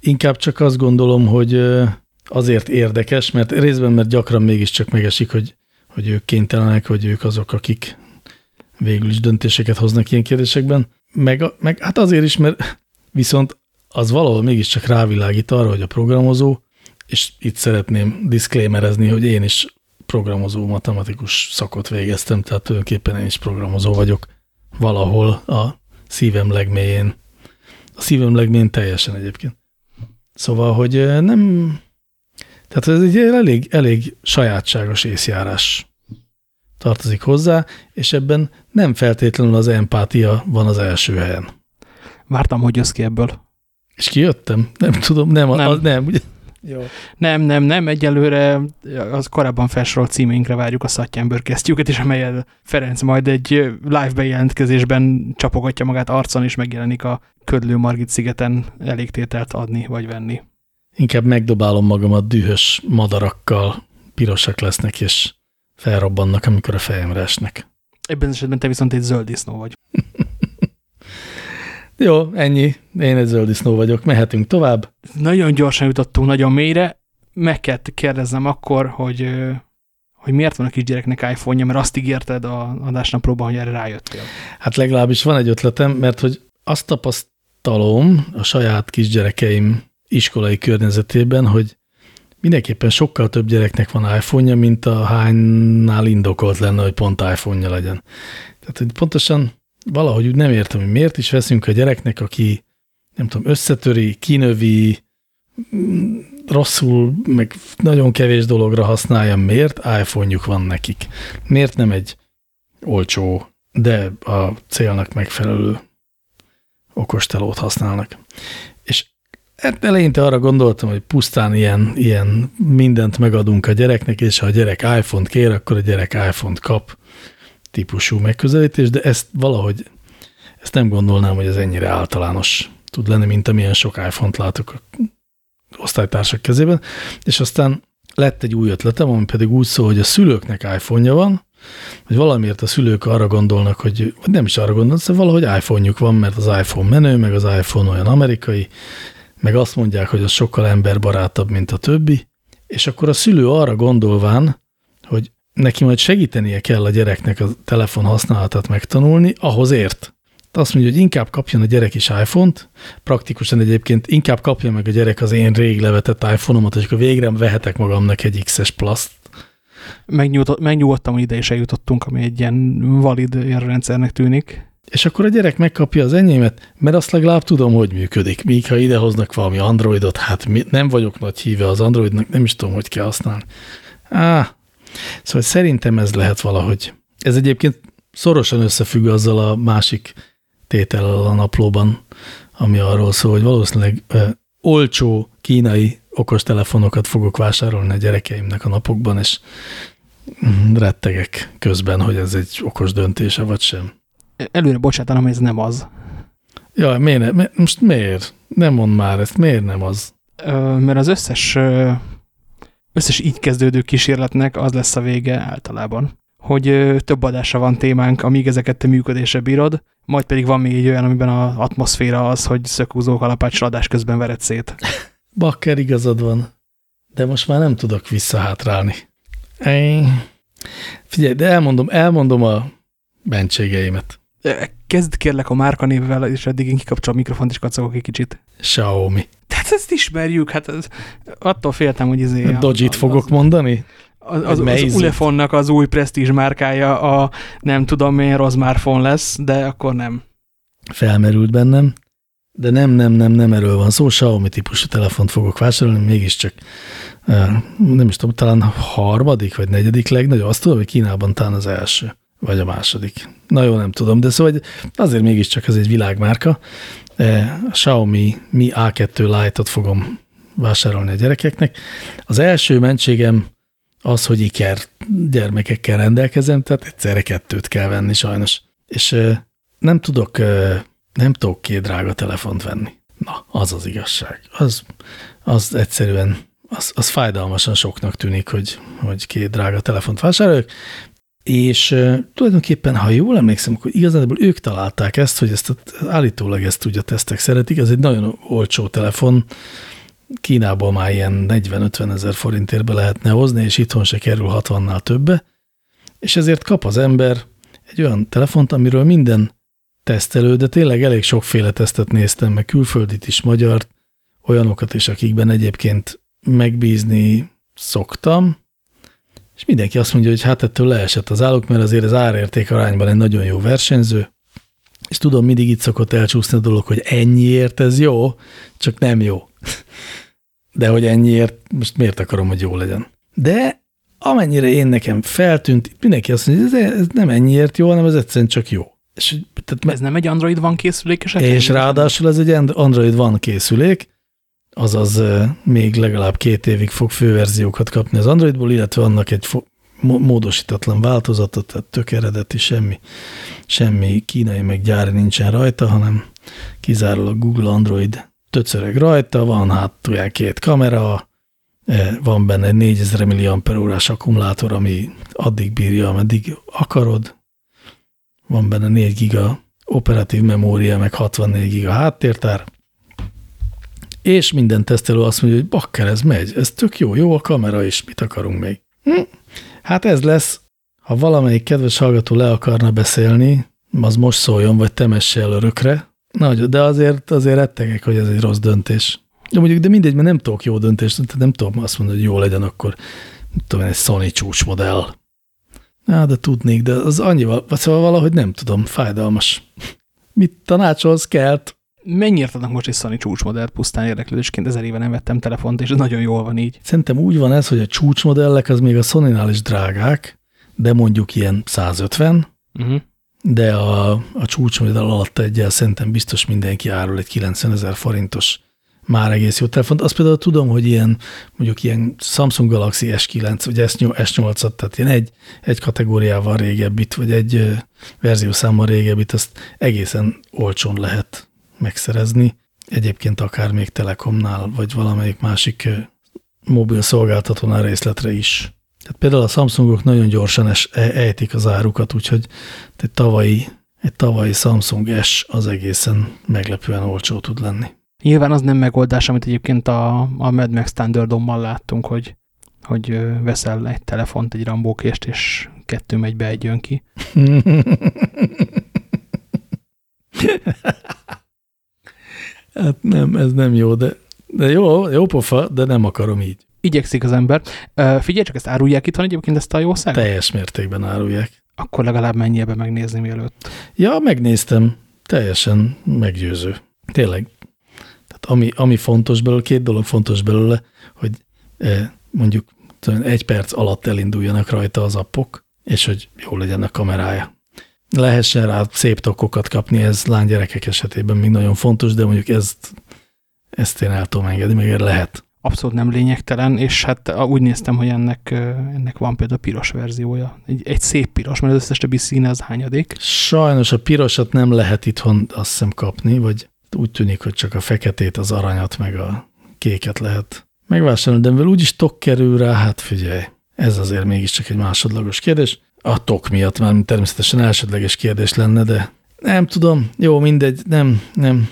B: Inkább csak azt gondolom, hogy azért érdekes, mert részben, mert gyakran mégiscsak megesik, hogy, hogy ők kénytelenek, hogy ők azok, akik végül is döntéseket hoznak ilyen kérdésekben. Meg, meg hát azért is, mert viszont az valahol mégiscsak rávilágít arra, hogy a programozó, és itt szeretném diszklémerezni, hogy én is programozó matematikus szakot végeztem, tehát tulajdonképpen én is programozó vagyok valahol a szívem legmélyén. A szívem legmélyén teljesen egyébként. Szóval, hogy nem... Tehát ez egy elég, elég sajátságos észjárás tartozik hozzá, és ebben nem feltétlenül az empátia van az első helyen.
A: Vártam, hogy jössz ki ebből.
B: És kijöttem? Nem tudom, nem. Nem, az, nem.
A: Jó. nem, nem, nem, egyelőre az korábban felsorolt címénkre várjuk a Szattyánbőr kesztyűket, és amelyel Ferenc majd egy live bejelentkezésben csapogatja magát arcon, és megjelenik a Ködlő Margit szigeten elégtételt adni vagy venni.
B: Inkább megdobálom magamat dühös madarakkal, pirosak lesznek, és felrobbannak, amikor a fejemre esnek.
A: Ebben az esetben te viszont egy zöld disznó vagy.
B: Jó, ennyi. Én egy zöldisznó vagyok. Mehetünk tovább.
A: Nagyon gyorsan jutottunk nagyon mélyre. Meg kell kérdeznem akkor, hogy, hogy miért van a kisgyereknek iPhone-ja, mert azt ígérted a adásnaplóban, hogy erre rájöttél.
B: Hát legalábbis van egy ötletem, mert hogy azt tapasztalom a saját kisgyerekeim iskolai környezetében, hogy mindenképpen sokkal több gyereknek van iPhone-ja, mint a hánynál indokolt lenne, hogy pont iPhone-ja legyen. Tehát, hogy pontosan valahogy úgy nem értem, hogy miért is veszünk a gyereknek, aki nem tudom, összetöri, kinövi, rosszul, meg nagyon kevés dologra használja, miért iPhone-juk van nekik? Miért nem egy olcsó, de a célnak megfelelő okostelót használnak? És hát eleinte arra gondoltam, hogy pusztán ilyen, ilyen mindent megadunk a gyereknek, és ha a gyerek iPhone-t kér, akkor a gyerek iPhone-t kap típusú megközelítés, de ezt valahogy, ezt nem gondolnám, hogy ez ennyire általános tud lenni, mint amilyen sok iPhone-t látok a osztálytársak kezében, és aztán lett egy új ötletem, ami pedig úgy szól, hogy a szülőknek iPhone-ja van, hogy valamiért a szülők arra gondolnak, hogy vagy nem is arra gondolnak, hogy valahogy iPhone-juk van, mert az iPhone menő, meg az iPhone olyan amerikai, meg azt mondják, hogy az sokkal emberbarátabb, mint a többi, és akkor a szülő arra gondolván, hogy neki majd segítenie kell a gyereknek a telefon használatát megtanulni, ahhoz ért azt mondja, hogy inkább kapjon a gyerek is iPhone-t, praktikusan egyébként inkább kapja meg a gyerek az én rég levetett iPhone-omat, és akkor végre vehetek magamnak egy XS Plus-t.
A: Megnyugodtam, hogy ide is eljutottunk, ami egy ilyen valid rendszernek tűnik.
B: És akkor a gyerek megkapja az enyémet, mert azt legalább tudom, hogy működik. Míg ha idehoznak valami Androidot, hát nem vagyok nagy híve az Androidnak, nem is tudom, hogy kell használni. Á, szóval szerintem ez lehet valahogy. Ez egyébként szorosan összefügg azzal a másik tétel a naplóban, ami arról szól, hogy valószínűleg ö, olcsó kínai okostelefonokat fogok vásárolni a gyerekeimnek a napokban, és mm, rettegek közben, hogy ez egy okos döntése, vagy sem.
A: Előre bocsátanom, ez nem az.
B: Ja, miért ne, most miért? Nem mond már ezt, miért nem az?
A: Ö, mert az összes, összes így kezdődő kísérletnek az lesz a vége általában, hogy több adásra van témánk, amíg ezeket te működésre bírod, majd pedig van még egy olyan, amiben az atmoszféra az, hogy szökúzó kalapács adás közben vered szét. *laughs*
B: Bakker igazad van, de most már nem tudok visszahátrálni. Ej. Figyelj, de elmondom, elmondom a bentségeimet.
A: Kezd kérlek a márkanévvel, és eddig én kikapcsol a mikrofont, és kacagok egy kicsit.
B: Xiaomi.
A: Tehát ezt ismerjük, hát ez, attól féltem, hogy izé...
B: Dodge-it fogok az, mondani?
A: az, az, az Ulefonnak az új presztízs márkája a nem tudom milyen rozmárfon lesz, de akkor nem.
B: Felmerült bennem, de nem, nem, nem, nem erről van szó, Xiaomi típusú telefont fogok vásárolni, mégiscsak nem is tudom, talán harmadik vagy negyedik legnagyobb, azt tudom, hogy Kínában talán az első, vagy a második. Na jó, nem tudom, de szóval azért mégiscsak ez egy világmárka. A Xiaomi Mi A2 Lite-ot fogom vásárolni a gyerekeknek. Az első mentségem az, hogy iker gyermekekkel rendelkezem, tehát egyszerre kettőt kell venni sajnos. És nem tudok, nem tudok két drága telefont venni. Na, az az igazság. Az, az egyszerűen, az, az fájdalmasan soknak tűnik, hogy, hogy két drága telefont vásárolok, és tulajdonképpen, ha jól emlékszem, akkor igazából ők találták ezt, hogy ezt állítólag ezt ugye tesztek szeretik, ez egy nagyon olcsó telefon, Kínából már ilyen 40-50 ezer forintért be lehetne hozni, és itthon se kerül 60-nál többe, és ezért kap az ember egy olyan telefont, amiről minden tesztelő, de tényleg elég sokféle tesztet néztem, meg külföldit is, magyart, olyanokat is, akikben egyébként megbízni szoktam, és mindenki azt mondja, hogy hát ettől leesett az álluk, mert azért az árérték arányban egy nagyon jó versenyző, és tudom, mindig itt szokott elcsúszni a dolog, hogy ennyiért ez jó, csak nem jó. De hogy ennyiért, most miért akarom, hogy jó legyen. De amennyire én nekem feltűnt, mindenki azt mondja, hogy ez, nem ennyiért jó, hanem ez egyszerűen csak jó.
A: És, tehát, ez nem egy Android van készülék? És,
B: és ráadásul ez egy Android van készülék, azaz még legalább két évig fog főverziókat kapni az Androidból, illetve annak egy módosítatlan változatot, tehát tök eredeti, semmi, semmi kínai meg gyári nincsen rajta, hanem kizárólag Google Android töcöreg rajta, van hát olyan két kamera, van benne egy 4000 mAh akkumulátor, ami addig bírja, ameddig akarod, van benne 4 giga operatív memória, meg 64 giga háttértár, és minden tesztelő azt mondja, hogy bakker, ez megy, ez tök jó, jó a kamera is, mit akarunk még? Hm. Hát ez lesz, ha valamelyik kedves hallgató le akarna beszélni, az most szóljon, vagy temesse el örökre, nagy, de azért, azért rettegek, hogy ez egy rossz döntés. De mondjuk, de mindegy, mert nem tudok jó döntést, tehát nem tudom azt mondani, hogy jó legyen, akkor tudom, egy Sony csúcsmodell. Á, de tudnék, de az annyival, szóval valahogy nem tudom, fájdalmas. Mit tanácsolsz, kelt?
A: Mennyiért adnak most egy Sony csúcsmodellt pusztán érdeklődésként? Ezer éve nem vettem telefont, és ez nagyon jól van így.
B: Szerintem úgy van ez, hogy a csúcsmodellek az még a Sony-nál is drágák, de mondjuk ilyen 150, uh -huh. de a, a csúcsmodell alatt egyel szerintem biztos mindenki árul egy 90 ezer forintos már egész jó telefont. Azt például tudom, hogy ilyen, mondjuk ilyen Samsung Galaxy S9 vagy S8-at, tehát ilyen egy, egy kategóriával régebbit, vagy egy verziószámmal régebbit, azt egészen olcsón lehet megszerezni. Egyébként akár még Telekomnál, vagy valamelyik másik mobil szolgáltatónál részletre is. Tehát például a Samsungok nagyon gyorsan es, e, ejtik az árukat, úgyhogy egy tavalyi, egy tavalyi Samsung S az egészen meglepően olcsó tud lenni.
A: Nyilván az nem megoldás, amit egyébként a, a Mad Max Standardon láttunk, hogy, hogy veszel egy telefont, egy rambókést, és kettő megy be, egy jön ki. *laughs*
B: hát nem, ez nem jó, de, de jó, jó pofa, de nem akarom így.
A: Igyekszik az ember. Figyelj csak, ezt árulják itt van egyébként ezt a jószágot?
B: Teljes mértékben árulják.
A: Akkor legalább mennyi ebbe megnézni mielőtt.
B: Ja, megnéztem. Teljesen meggyőző. Tényleg. Tehát ami, ami fontos belőle, két dolog fontos belőle, hogy mondjuk egy perc alatt elinduljanak rajta az appok, és hogy jó legyen a kamerája lehessen rá szép tokokat kapni, ez lánygyerekek esetében még nagyon fontos, de mondjuk ezt, ezt én el tudom engedni, erre lehet.
A: Abszolút nem lényegtelen, és hát úgy néztem, hogy ennek, ennek van például piros verziója. Egy, egy szép piros, mert az összes többi színe az hányadék.
B: Sajnos a pirosat nem lehet itthon azt hiszem kapni, vagy úgy tűnik, hogy csak a feketét, az aranyat, meg a kéket lehet megvásárolni, de mivel úgyis tok kerül rá, hát figyelj, ez azért mégiscsak egy másodlagos kérdés. A tok miatt már természetesen elsődleges kérdés lenne, de nem tudom, jó, mindegy, nem, nem,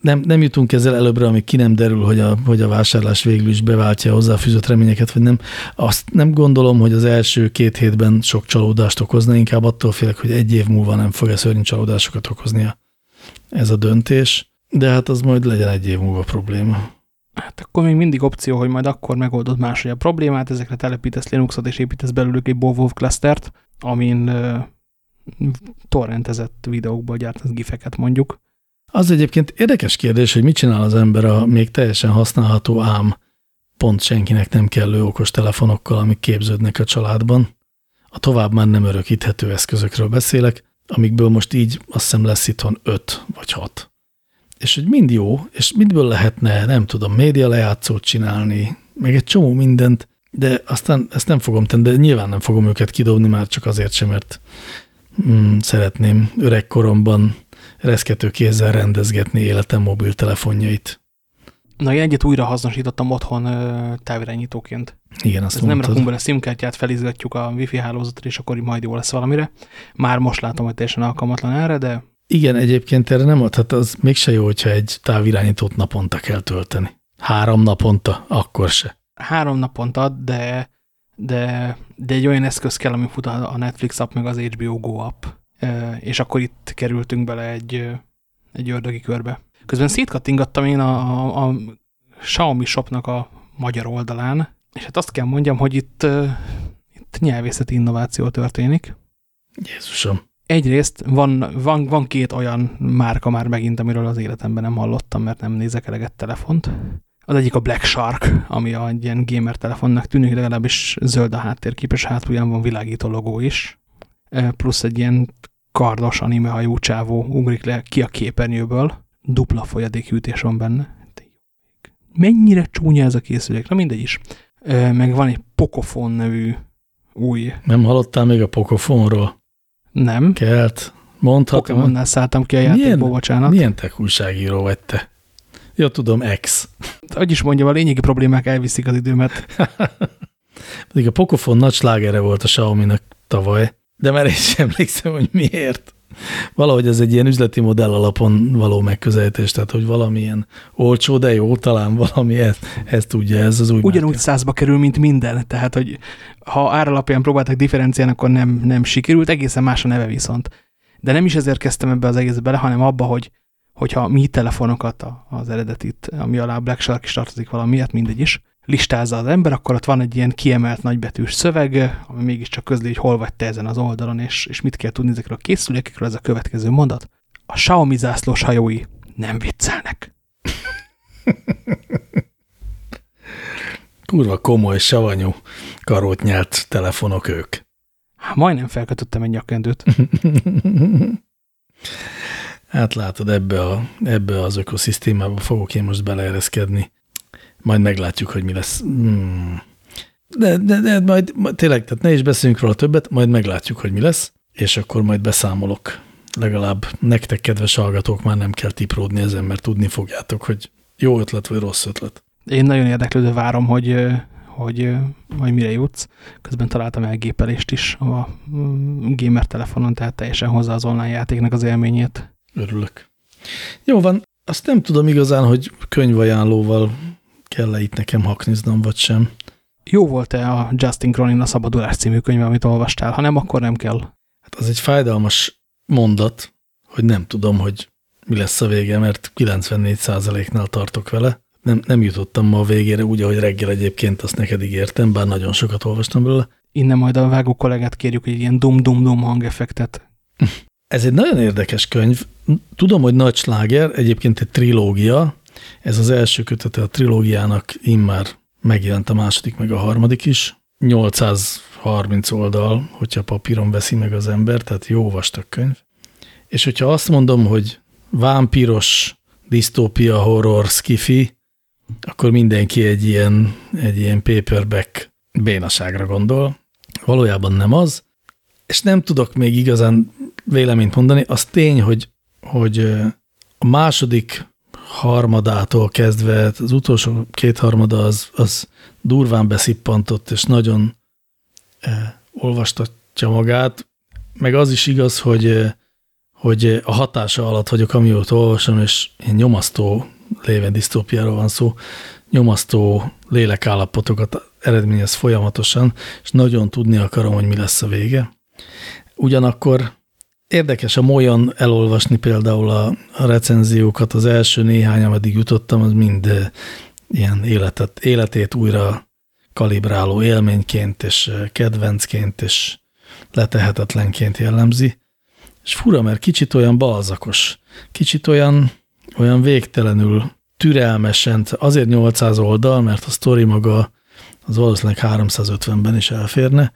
B: nem, nem jutunk ezzel előbbre, amíg ki nem derül, hogy a, hogy a vásárlás végül is beváltja hozzá a fűzött reményeket, vagy nem. Azt nem gondolom, hogy az első két hétben sok csalódást okozna, inkább attól félek, hogy egy év múlva nem fog-e szörnyű csalódásokat okoznia ez a döntés, de hát az majd legyen egy év múlva probléma.
A: Hát akkor még mindig opció, hogy majd akkor megoldod máshogy a problémát, ezekre telepítesz Linuxot és építesz belőlük egy Bovov clustert, amin uh, torrentezett videókból gyártasz gifeket mondjuk.
B: Az egyébként érdekes kérdés, hogy mit csinál az ember a még teljesen használható ám pont senkinek nem kellő okos telefonokkal, amik képződnek a családban. A tovább már nem örökíthető eszközökről beszélek, amikből most így azt hiszem lesz itthon öt vagy hat és hogy mind jó, és mindből lehetne, nem tudom, média lejátszót csinálni, meg egy csomó mindent, de aztán ezt nem fogom tenni, de nyilván nem fogom őket kidobni már csak azért sem, mert mm, szeretném öregkoromban reszkető kézzel rendezgetni életem mobiltelefonjait.
A: Na, én egyet újra hasznosítottam otthon távirányítóként.
B: Igen, azt
A: Ez mondtad. nem rakunk bele SIM-kártyát, felizgatjuk a wifi hálózatra, és akkor majd jó lesz valamire. Már most látom, hogy teljesen alkalmatlan erre, de
B: igen, egyébként erre nem adhat, az mégse jó, hogyha egy távirányítót naponta kell tölteni. Három naponta, akkor se.
A: Három naponta, de, de, de egy olyan eszköz kell, ami fut a Netflix app, meg az HBO Go app. És akkor itt kerültünk bele egy, egy ördögi körbe. Közben szétkattingattam én a, a, a Xiaomi shopnak a magyar oldalán, és hát azt kell mondjam, hogy itt, itt nyelvészeti innováció történik.
B: Jézusom
A: egyrészt van, van, van két olyan márka már megint, amiről az életemben nem hallottam, mert nem nézek eleget telefont. Az egyik a Black Shark, ami egy ilyen gamer telefonnak tűnik, legalábbis zöld a háttérkép, és hátulján van világító logó is. Plusz egy ilyen kardos animehajú csávó ugrik le ki a képernyőből. Dupla folyadékűtés van benne. Mennyire csúnya ez a készülék, na mindegy is. Meg van egy Pocophone nevű új.
B: Nem hallottál még a Pocophone-ról?
A: Nem.
B: Kelt. Mondhatom.
A: Pokémonnál szálltam ki a játékból, milyen, bocsánat.
B: Milyen te újságíró vagy te? Ja, tudom, ex.
A: Hogy is mondjam, a lényegi problémák elviszik az időmet. *laughs*
B: Pedig a Pokofon nagy slágere volt a Xiaomi-nak tavaly, de már én sem emlékszem, hogy miért. Valahogy ez egy ilyen üzleti modell alapon való megközelítés, tehát hogy valamilyen olcsó, de jó, talán valami ezt, ezt tudja, ez az új
A: Ugyanúgy márka. százba kerül, mint minden, tehát hogy ha áralapján próbáltak differenciálni, akkor nem, nem sikerült, egészen más a neve viszont. De nem is ezért kezdtem ebbe az egész bele, hanem abba, hogy, hogyha mi telefonokat, az eredetit, ami alá Black Shark is tartozik valamiért, mindegy is, listázza az ember, akkor ott van egy ilyen kiemelt nagybetűs szöveg, ami mégiscsak közli, hogy hol vagy te ezen az oldalon, és, és mit kell tudni ezekről a készülékekről, ez a következő mondat. A Xiaomi zászlós hajói nem viccelnek. *laughs*
B: Kurva komoly, savanyú, karót nyert telefonok ők.
A: Há, majdnem felkötöttem egy nyakendőt. *laughs*
B: hát látod, ebbe, a, ebbe az ökoszisztémába fogok én most beleereszkedni. Majd meglátjuk, hogy mi lesz. Hmm. De, de, de majd, majd tényleg, tehát ne is beszéljünk róla többet, majd meglátjuk, hogy mi lesz, és akkor majd beszámolok. Legalább nektek, kedves hallgatók, már nem kell tipródni ezen, mert tudni fogjátok, hogy jó ötlet vagy rossz ötlet.
A: Én nagyon érdeklődő várom, hogy, hogy, hogy mire jutsz. Közben találtam elgépelést is a mm, gamer telefonon, tehát teljesen hozzá az online játéknak az élményét.
B: Örülök. Jó van, azt nem tudom igazán, hogy könyvajánlóval kell-e itt nekem hakniznom, vagy sem.
A: Jó volt-e a Justin Cronin a Szabadulás című könyve, amit olvastál? Ha nem, akkor nem kell.
B: Hát az egy fájdalmas mondat, hogy nem tudom, hogy mi lesz a vége, mert 94%-nál tartok vele. Nem, nem jutottam ma a végére, úgy, ahogy reggel egyébként azt neked ígértem, bár nagyon sokat olvastam belőle.
A: Innen majd a vágó kollégát kérjük, hogy ilyen dum-dum-dum hangeffektet.
B: Ez egy nagyon érdekes könyv. Tudom, hogy nagy sláger, egyébként egy trilógia, ez az első kötete a trilógiának immár megjelent a második, meg a harmadik is. 830 oldal, hogyha papíron veszi meg az ember, tehát jó vastag könyv. És hogyha azt mondom, hogy vámpiros, disztópia, horror, skifi, akkor mindenki egy ilyen, egy ilyen paperback bénaságra gondol. Valójában nem az, és nem tudok még igazán véleményt mondani. Az tény, hogy, hogy a második harmadától kezdve, az utolsó két harmada az, az durván beszippantott, és nagyon eh, olvastatja magát. Meg az is igaz, hogy, eh, hogy a hatása alatt vagyok, amióta olvasom, és én nyomasztó léven disztópiáról van szó, nyomasztó lélekállapotokat eredményez folyamatosan, és nagyon tudni akarom, hogy mi lesz a vége. Ugyanakkor Érdekes a molyan elolvasni például a, recenziókat, az első néhány, ameddig jutottam, az mind ilyen életet, életét újra kalibráló élményként és kedvencként és letehetetlenként jellemzi. És fura, mert kicsit olyan balzakos, kicsit olyan, olyan végtelenül türelmesen, azért 800 oldal, mert a sztori maga az valószínűleg 350-ben is elférne,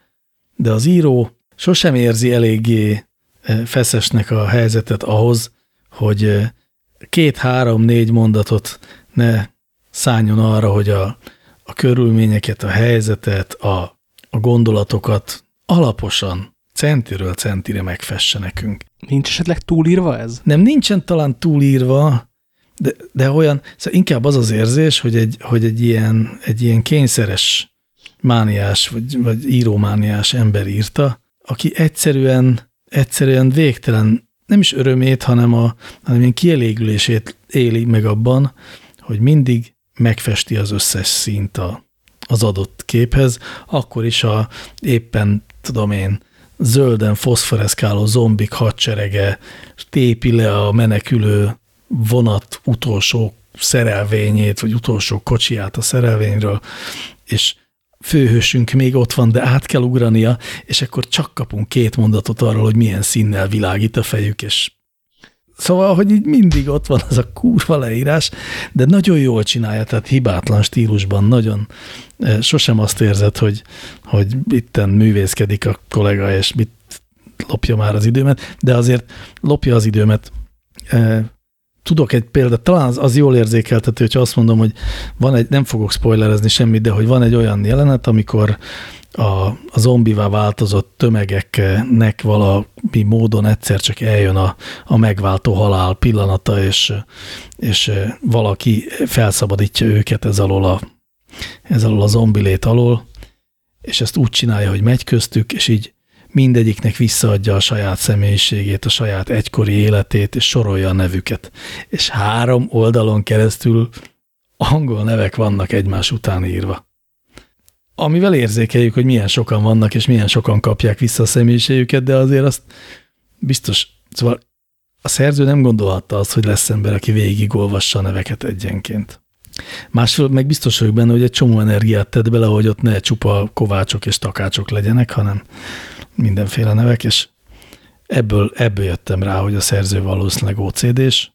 B: de az író sosem érzi eléggé feszesnek a helyzetet ahhoz, hogy két-három-négy mondatot ne szálljon arra, hogy a, a körülményeket, a helyzetet, a, a gondolatokat alaposan, centiről centire megfesse nekünk.
A: Nincs esetleg túlírva ez?
B: Nem, nincsen talán túlírva, de, de olyan, szóval inkább az az érzés, hogy egy, hogy egy, ilyen, egy ilyen kényszeres mániás, vagy, vagy írómániás ember írta, aki egyszerűen egyszerűen végtelen, nem is örömét, hanem, a, hanem ilyen kielégülését éli meg abban, hogy mindig megfesti az összes szint a, az adott képhez, akkor is a éppen, tudom én, zölden foszforeszkáló zombik hadserege tépi le a menekülő vonat utolsó szerelvényét, vagy utolsó kocsiját a szerelvényről, és főhősünk még ott van, de át kell ugrania, és akkor csak kapunk két mondatot arról, hogy milyen színnel világít a fejük, és Szóval, hogy így mindig ott van az a kurva leírás, de nagyon jól csinálja, tehát hibátlan stílusban, nagyon eh, sosem azt érzed, hogy, hogy itten művészkedik a kollega, és mit lopja már az időmet, de azért lopja az időmet eh, tudok egy példát, talán az, az jól érzékeltető, hogyha azt mondom, hogy van egy, nem fogok spoilerezni semmit, de hogy van egy olyan jelenet, amikor a, a zombivá változott tömegeknek valami módon egyszer csak eljön a, a megváltó halál pillanata, és, és valaki felszabadítja őket ez alól a, ez alól a zombilét alól, és ezt úgy csinálja, hogy megy köztük, és így mindegyiknek visszaadja a saját személyiségét, a saját egykori életét, és sorolja a nevüket. És három oldalon keresztül angol nevek vannak egymás után írva. Amivel érzékeljük, hogy milyen sokan vannak, és milyen sokan kapják vissza a személyiségüket, de azért azt biztos, szóval a szerző nem gondolhatta azt, hogy lesz ember, aki végigolvassa a neveket egyenként. Másfél meg biztos vagyok benne, hogy egy csomó energiát tett bele, hogy ott ne csupa kovácsok és takácsok legyenek, hanem mindenféle nevek, és ebből, ebből jöttem rá, hogy a szerző valószínűleg OCD-s.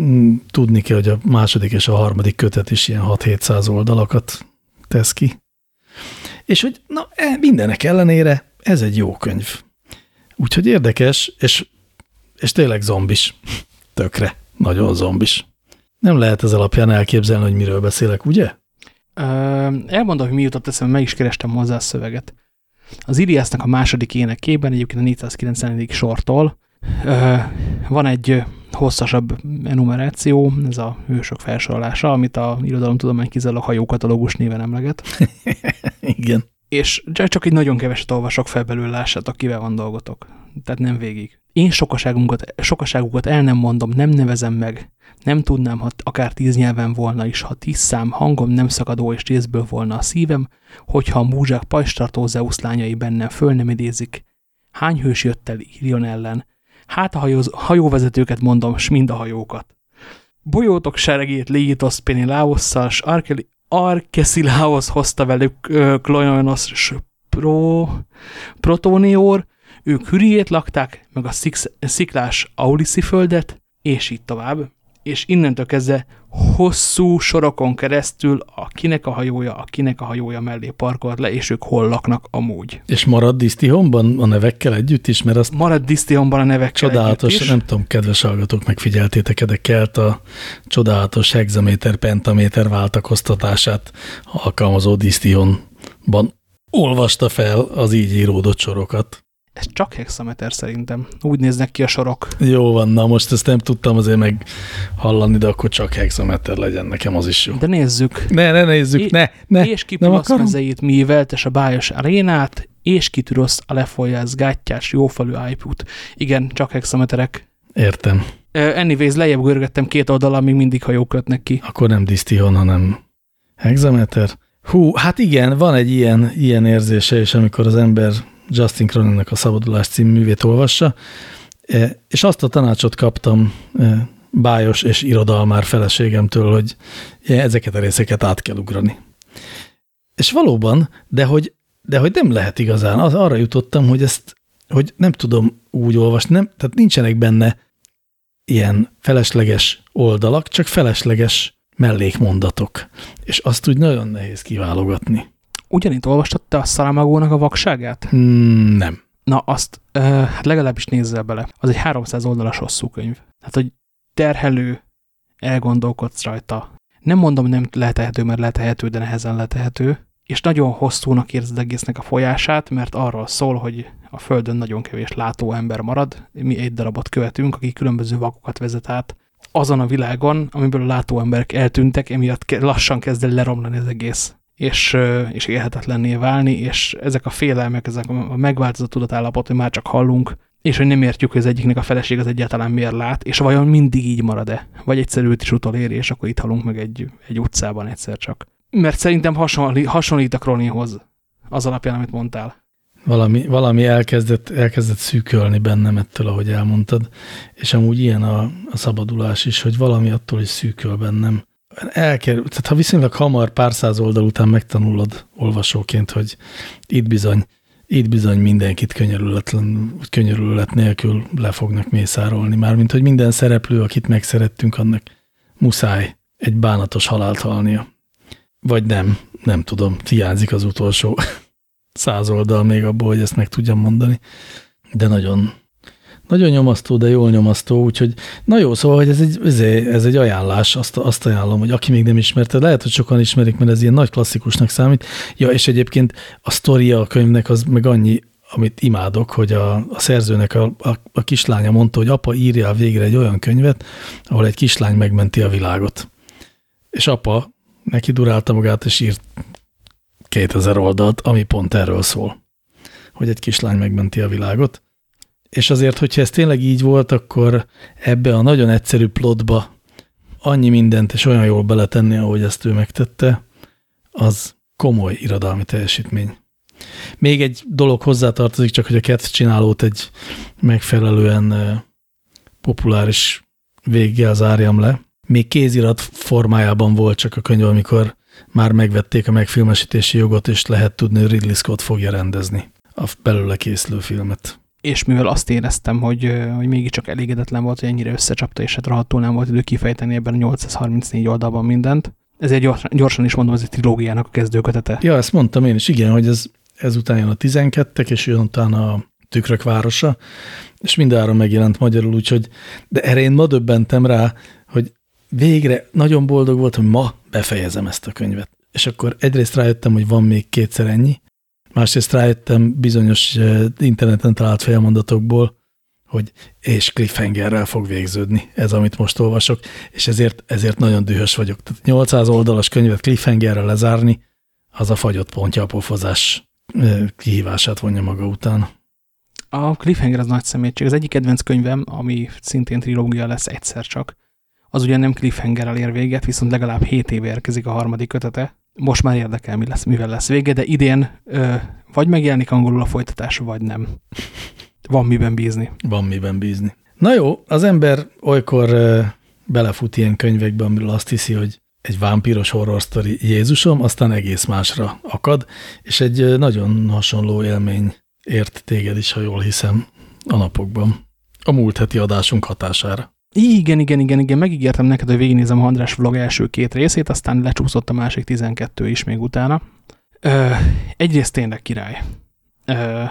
B: Mm, tudni kell, hogy a második és a harmadik kötet is ilyen 6-700 oldalakat tesz ki. És hogy na, e, mindenek ellenére ez egy jó könyv. Úgyhogy érdekes, és, és tényleg zombis. Tökre. Nagyon zombis. Nem lehet ez alapján elképzelni, hogy miről beszélek, ugye?
A: elmondom, hogy mi jutott eszembe, meg is kerestem hozzá a szöveget. Az Iliásznak a második énekében, egyébként a 490. sortól van egy hosszasabb enumeráció, ez a hősök felsorolása, amit a irodalomtudomány kizárólag hajókatalógus néven emleget. *laughs*
B: Igen.
A: És csak egy nagyon keveset olvasok fel belőle, lássátok, kivel van dolgotok. Tehát nem végig. Én sokaságunkat, sokaságukat el nem mondom, nem nevezem meg. Nem tudnám, ha akár tíz nyelven volna is, ha tíz szám hangom nem szakadó és részből volna a szívem, hogyha a múzsák pajstartó Zeus lányai bennem föl nem idézik. Hány hős jött el írjon ellen? Hát a hajóz, hajóvezetőket mondom, s mind a hajókat. Bolyótok seregét Léitos Peniláosszal, s Arkeszilához hozta velük Klononos s Pro, Protonior, ők hüriét lakták, meg a sziklás Auliszi földet, és így tovább és innentől kezdve hosszú sorokon keresztül a kinek a hajója, a kinek a hajója mellé parkolt le, és ők hol laknak amúgy.
B: És marad Disztihomban a nevekkel együtt is? Mert azt
A: marad Disztihomban a nevekkel
B: csodálatos,
A: együtt is.
B: nem tudom, kedves hallgatók, megfigyeltétek de kelt a csodálatos hexaméter, pentaméter váltakoztatását alkalmazó Disztihonban olvasta fel az így íródott sorokat.
A: Ez csak hexameter szerintem. Úgy néznek ki a sorok.
B: Jó van, na most ezt nem tudtam azért meg hallani, de akkor csak hexameter legyen, nekem az is jó.
A: De nézzük.
B: Ne, ne nézzük, é ne, ne.
A: És ki plusz mezeit műveltes a bájos arénát, és kitűrossz a lefolyász gáttyás jófalű ájpút. Igen, csak hexameterek.
B: Értem.
A: Anyways, lejjebb görgettem két oldalon, még mindig hajók kötnek ki.
B: Akkor nem disztihon, hanem hexameter. Hú, hát igen, van egy ilyen, ilyen érzése, és amikor az ember Justin Croninnek a Szabadulás című művét olvassa, e, és azt a tanácsot kaptam e, bájos és irodalmár feleségemtől, hogy ezeket a részeket át kell ugrani. És valóban, de hogy, de hogy nem lehet igazán, az, arra jutottam, hogy ezt, hogy nem tudom úgy olvasni, nem, tehát nincsenek benne ilyen felesleges oldalak, csak felesleges mellékmondatok. És azt úgy nagyon nehéz kiválogatni.
A: Ugyanitt olvastad te a Szalamagónak a vakságát?
B: Mm, nem.
A: Na, azt uh, hát legalábbis nézzel bele. Az egy 300 oldalas hosszú könyv. Hát, hogy terhelő, elgondolkodsz rajta. Nem mondom, nem letehető, mert letehető, de nehezen letehető. És nagyon hosszúnak érzed egésznek a folyását, mert arról szól, hogy a Földön nagyon kevés látó ember marad. Mi egy darabot követünk, aki különböző vakokat vezet át azon a világon, amiből a látó emberek eltűntek, emiatt lassan kezd el leromlani az egész és, és élhetetlenné válni, és ezek a félelmek, ezek a megváltozott tudatállapot, hogy már csak hallunk, és hogy nem értjük, hogy az egyiknek a feleség az egyáltalán miért lát, és vajon mindig így marad-e? Vagy egyszerű őt is utoléri, és akkor itt halunk meg egy, egy utcában egyszer csak. Mert szerintem hasonlít, hasonlít a Kronihoz, az alapján, amit mondtál.
B: Valami, valami elkezdett, elkezdett szűkölni bennem ettől, ahogy elmondtad, és amúgy ilyen a, a szabadulás is, hogy valami attól is szűköl bennem, elkerül, tehát ha viszonylag hamar pár száz oldal után megtanulod olvasóként, hogy itt bizony, itt bizony mindenkit könyörületlen, könyörület nélkül le fognak mészárolni. Mármint, hogy minden szereplő, akit megszerettünk, annak muszáj egy bánatos halált halnia. Vagy nem, nem tudom, hiányzik az utolsó *laughs* száz oldal még abból, hogy ezt meg tudjam mondani. De nagyon, nagyon nyomasztó, de jól nyomasztó, úgyhogy na jó, szóval, hogy ez egy, ez egy ajánlás, azt, azt ajánlom, hogy aki még nem ismerte, lehet, hogy sokan ismerik, mert ez ilyen nagy klasszikusnak számít. Ja, és egyébként a sztoria a könyvnek az meg annyi, amit imádok, hogy a, a szerzőnek a, a, a kislánya mondta, hogy apa írja végre egy olyan könyvet, ahol egy kislány megmenti a világot. És apa neki durálta magát, és írt 2000 oldalt, ami pont erről szól, hogy egy kislány megmenti a világot. És azért, hogyha ez tényleg így volt, akkor ebbe a nagyon egyszerű plotba annyi mindent és olyan jól beletenni, ahogy ezt ő megtette, az komoly irodalmi teljesítmény. Még egy dolog hozzátartozik, csak hogy a csinálót egy megfelelően populáris véggel zárjam le. Még kézirat formájában volt csak a könyv, amikor már megvették a megfilmesítési jogot, és lehet tudni, hogy Ridley Scott fogja rendezni a belőle készülő filmet.
A: És mivel azt éreztem, hogy, hogy mégiscsak elégedetlen volt, hogy ennyire összecsapta, és hát rohadtul nem volt idő kifejteni ebben a 834 oldalban mindent, ezért gyorsan, gyorsan is mondom, ez egy trilógiának a kezdőkötete.
B: Ja, ezt mondtam én is, igen, hogy ez ezután jön a 12-ek, és jön utána a Tükrök városa, és mindára megjelent magyarul, úgyhogy, de erre én ma döbbentem rá, hogy végre nagyon boldog volt, hogy ma befejezem ezt a könyvet. És akkor egyrészt rájöttem, hogy van még kétszer ennyi, másrészt rájöttem bizonyos interneten talált felmondatokból, hogy és cliffhangerrel fog végződni ez, amit most olvasok, és ezért, ezért nagyon dühös vagyok. Tehát 800 oldalas könyvet cliffhangerrel lezárni, az a fagyott pontja a pofozás kihívását vonja maga után.
A: A cliffhanger az nagy szemétség. Az egyik kedvenc könyvem, ami szintén trilógia lesz egyszer csak, az ugye nem cliffhangerrel ér véget, viszont legalább 7 éve érkezik a harmadik kötete. Most már érdekel, mi lesz, mivel lesz vége, de idén ö, vagy megjelenik angolul a folytatás, vagy nem. Van miben bízni.
B: Van miben bízni. Na jó, az ember olykor ö, belefut ilyen könyvekbe, amiről azt hiszi, hogy egy vámpíros horror sztori Jézusom, aztán egész másra akad, és egy nagyon hasonló élmény ért téged is, ha jól hiszem, a napokban. A múlt heti adásunk hatására.
A: Igen, igen, igen, igen, megígértem neked, hogy végignézem a András vlog első két részét, aztán lecsúszott a másik 12 is még utána. Ö, egyrészt tényleg király. Ö,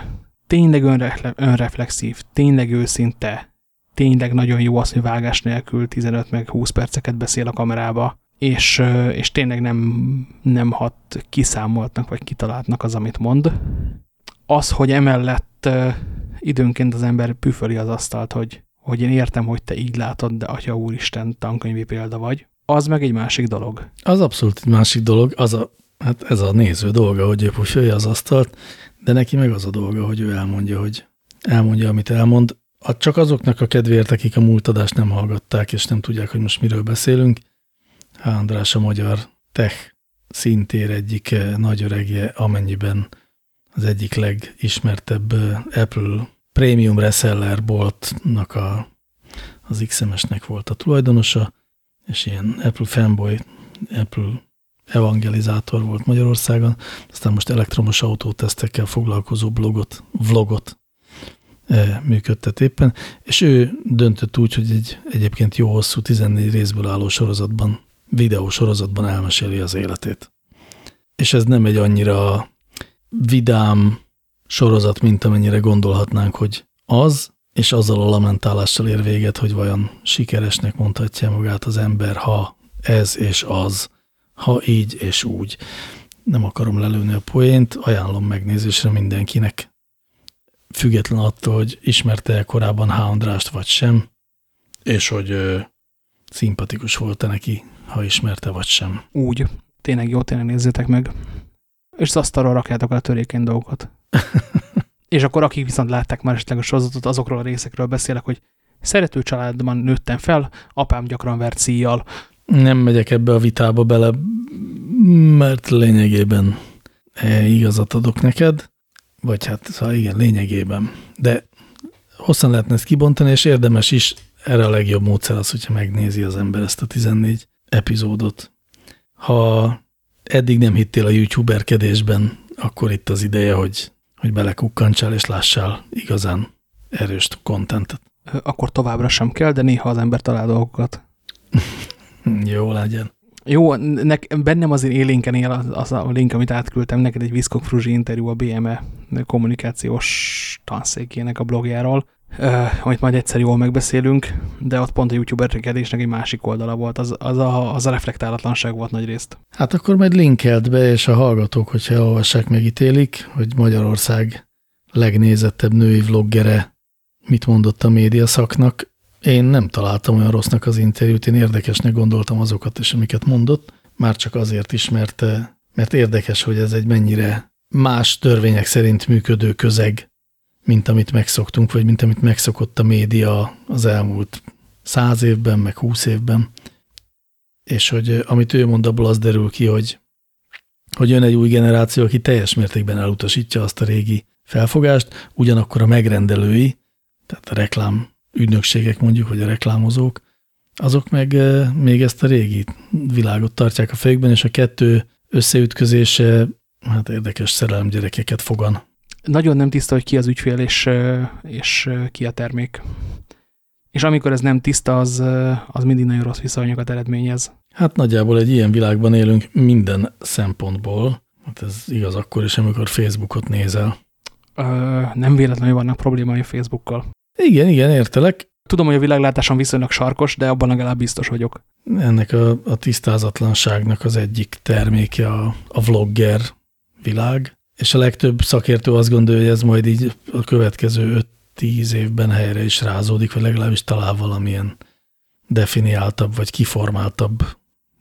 A: tényleg önre, önreflexív, tényleg őszinte, tényleg nagyon jó az, hogy vágás nélkül 15 meg 20 perceket beszél a kamerába, és, és tényleg nem, nem hat kiszámoltnak vagy kitaláltnak az, amit mond. Az, hogy emellett időnként az ember püföli az asztalt, hogy hogy én értem, hogy te így látod, de Atya Úristen tankönyvi példa vagy, az meg egy másik dolog.
B: Az abszolút egy másik dolog, az a, hát ez a néző dolga, hogy ő pusolja az asztalt, de neki meg az a dolga, hogy ő elmondja, hogy elmondja, amit elmond. Csak azoknak a kedvéért, akik a múltadást nem hallgatták, és nem tudják, hogy most miről beszélünk. H. András a magyar tech szintér egyik eh, nagy öregje, amennyiben az egyik legismertebb eh, Apple prémium reseller boltnak a, az XMS-nek volt a tulajdonosa, és ilyen Apple fanboy, Apple evangelizátor volt Magyarországon, aztán most elektromos autótesztekkel foglalkozó blogot, vlogot e, működtet éppen, és ő döntött úgy, hogy egy egyébként jó hosszú 14 részből álló sorozatban, videósorozatban elmeséli az életét. És ez nem egy annyira vidám, sorozat, mint amennyire gondolhatnánk, hogy az, és azzal a lamentálással ér véget, hogy vajon sikeresnek mondhatja magát az ember, ha ez és az, ha így és úgy. Nem akarom lelőni a poént, ajánlom megnézésre mindenkinek. Független attól, hogy ismerte-e korábban H. Andrást vagy sem, és hogy ö, szimpatikus volt-e neki, ha ismerte vagy sem.
A: Úgy. Tényleg jó, tényleg nézzétek meg. És az asztalra rakjátok a törékeny dolgokat. És akkor akik viszont látták már esetleg a sorozatot, azokról a részekről beszélek, hogy szerető családban nőttem fel, apám gyakran vert szíjjal.
B: Nem megyek ebbe a vitába bele, mert lényegében e, igazat adok neked, vagy hát szóval igen, lényegében. De hosszan lehetne ezt kibontani, és érdemes is, erre a legjobb módszer az, hogyha megnézi az ember ezt a 14 epizódot. Ha eddig nem hittél a youtuberkedésben, akkor itt az ideje, hogy hogy belekukkantsál és lássál igazán erős kontentet.
A: Akkor továbbra sem kell, de néha az ember talál dolgokat. *laughs*
B: Jó legyen.
A: Jó, nek, bennem azért élénken él az, az a link, amit átküldtem neked egy Viszkok Fruzsi interjú a BME kommunikációs tanszékének a blogjáról, uh, amit majd egyszer jól megbeszélünk, de ott pont a youtuberkedésnek egy másik oldala volt, az, az, a, az a reflektálatlanság volt nagy részt.
B: Hát akkor majd linkelt be, és a hallgatók, hogyha elolvassák, megítélik, hogy Magyarország legnézettebb női vloggere mit mondott a média szaknak. Én nem találtam olyan rossznak az interjút, én érdekesnek gondoltam azokat is, amiket mondott, már csak azért is, mert, mert érdekes, hogy ez egy mennyire más törvények szerint működő közeg, mint amit megszoktunk, vagy mint amit megszokott a média az elmúlt száz évben, meg húsz évben. És hogy amit ő mond, abból az derül ki, hogy, hogy jön egy új generáció, aki teljes mértékben elutasítja azt a régi felfogást, ugyanakkor a megrendelői, tehát a reklám ügynökségek mondjuk, vagy a reklámozók, azok meg még ezt a régi világot tartják a fejükben, és a kettő összeütközése hát érdekes szerelem gyerekeket fogan.
A: Nagyon nem tiszta, hogy ki az ügyfél és, és ki a termék. És amikor ez nem tiszta, az, az mindig nagyon rossz viszonyokat eredményez.
B: Hát nagyjából egy ilyen világban élünk minden szempontból. Hát ez igaz akkor is, amikor Facebookot nézel.
A: Ö, nem véletlenül vannak problémái a Facebookkal.
B: Igen, igen, értelek.
A: Tudom, hogy a világlátásom viszonylag sarkos, de abban legalább biztos vagyok.
B: Ennek a, a tisztázatlanságnak az egyik terméke a, a vlogger világ, és a legtöbb szakértő azt gondolja, hogy ez majd így a következő 5-10 évben helyre is rázódik, vagy legalábbis talál valamilyen definiáltabb, vagy kiformáltabb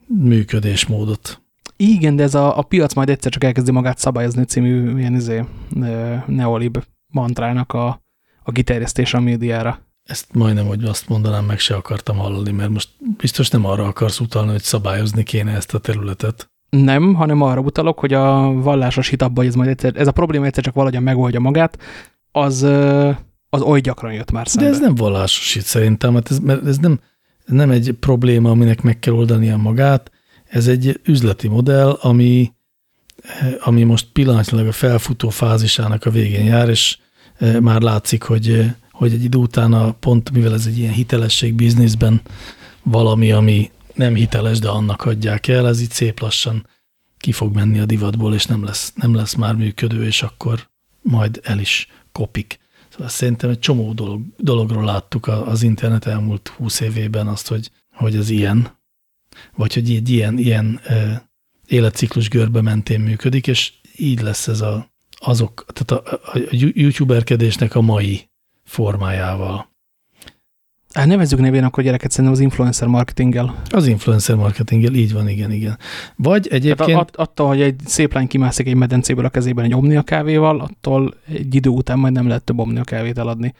B: működésmódot.
A: Igen, de ez a, a piac majd egyszer csak elkezdi magát szabályozni című ilyen izé, neolib mantrának a, a kiterjesztése a médiára.
B: Ezt majdnem, hogy azt mondanám, meg se akartam hallani, mert most biztos nem arra akarsz utalni, hogy szabályozni kéne ezt a területet.
A: Nem, hanem arra utalok, hogy a vallásos hit abban, hogy ez, majd egyszer, ez a probléma egyszer csak valahogyan megoldja magát, az, az oly gyakran jött már szembe.
B: De ez nem vallásos hit szerintem, mert ez, mert ez nem, nem egy probléma, aminek meg kell oldania magát, ez egy üzleti modell, ami, ami most pillanatnyilag a felfutó fázisának a végén jár, és már látszik, hogy, hogy egy idő után a pont, mivel ez egy ilyen hitelesség bizniszben valami, ami nem hiteles, de annak adják el, ez így szép lassan ki fog menni a divatból, és nem lesz, nem lesz már működő, és akkor majd el is kopik. Szóval szerintem egy csomó dolog, dologról láttuk az internet elmúlt húsz évében azt, hogy, hogy ez ilyen, vagy hogy egy ilyen, ilyen életciklus görbe mentén működik, és így lesz ez a, azok, tehát a, a youtuberkedésnek a mai formájával.
A: Hát nevezzük nevén akkor gyereket szerintem az influencer marketinggel.
B: Az influencer marketinggel, így van, igen, igen. Vagy egyébként... Tehát
A: att, attól, hogy egy szép lány kimászik egy medencéből a kezében egy omnia kávéval, attól egy idő után majd nem lehet több omnia kávét eladni.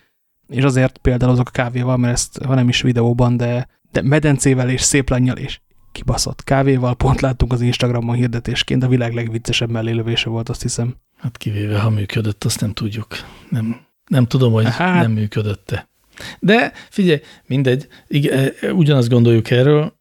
A: És azért például azok a kávéval, mert ezt, ha nem is videóban, de, de medencével és szép lányjal és kibaszott kávéval pont láttunk az Instagramon hirdetésként, a világ legviccesebb mellélövése volt, azt hiszem.
B: Hát kivéve, ha működött, azt nem tudjuk. Nem, nem tudom, hogy hát, nem működötte. De figyelj, mindegy, igen, ugyanazt gondoljuk erről,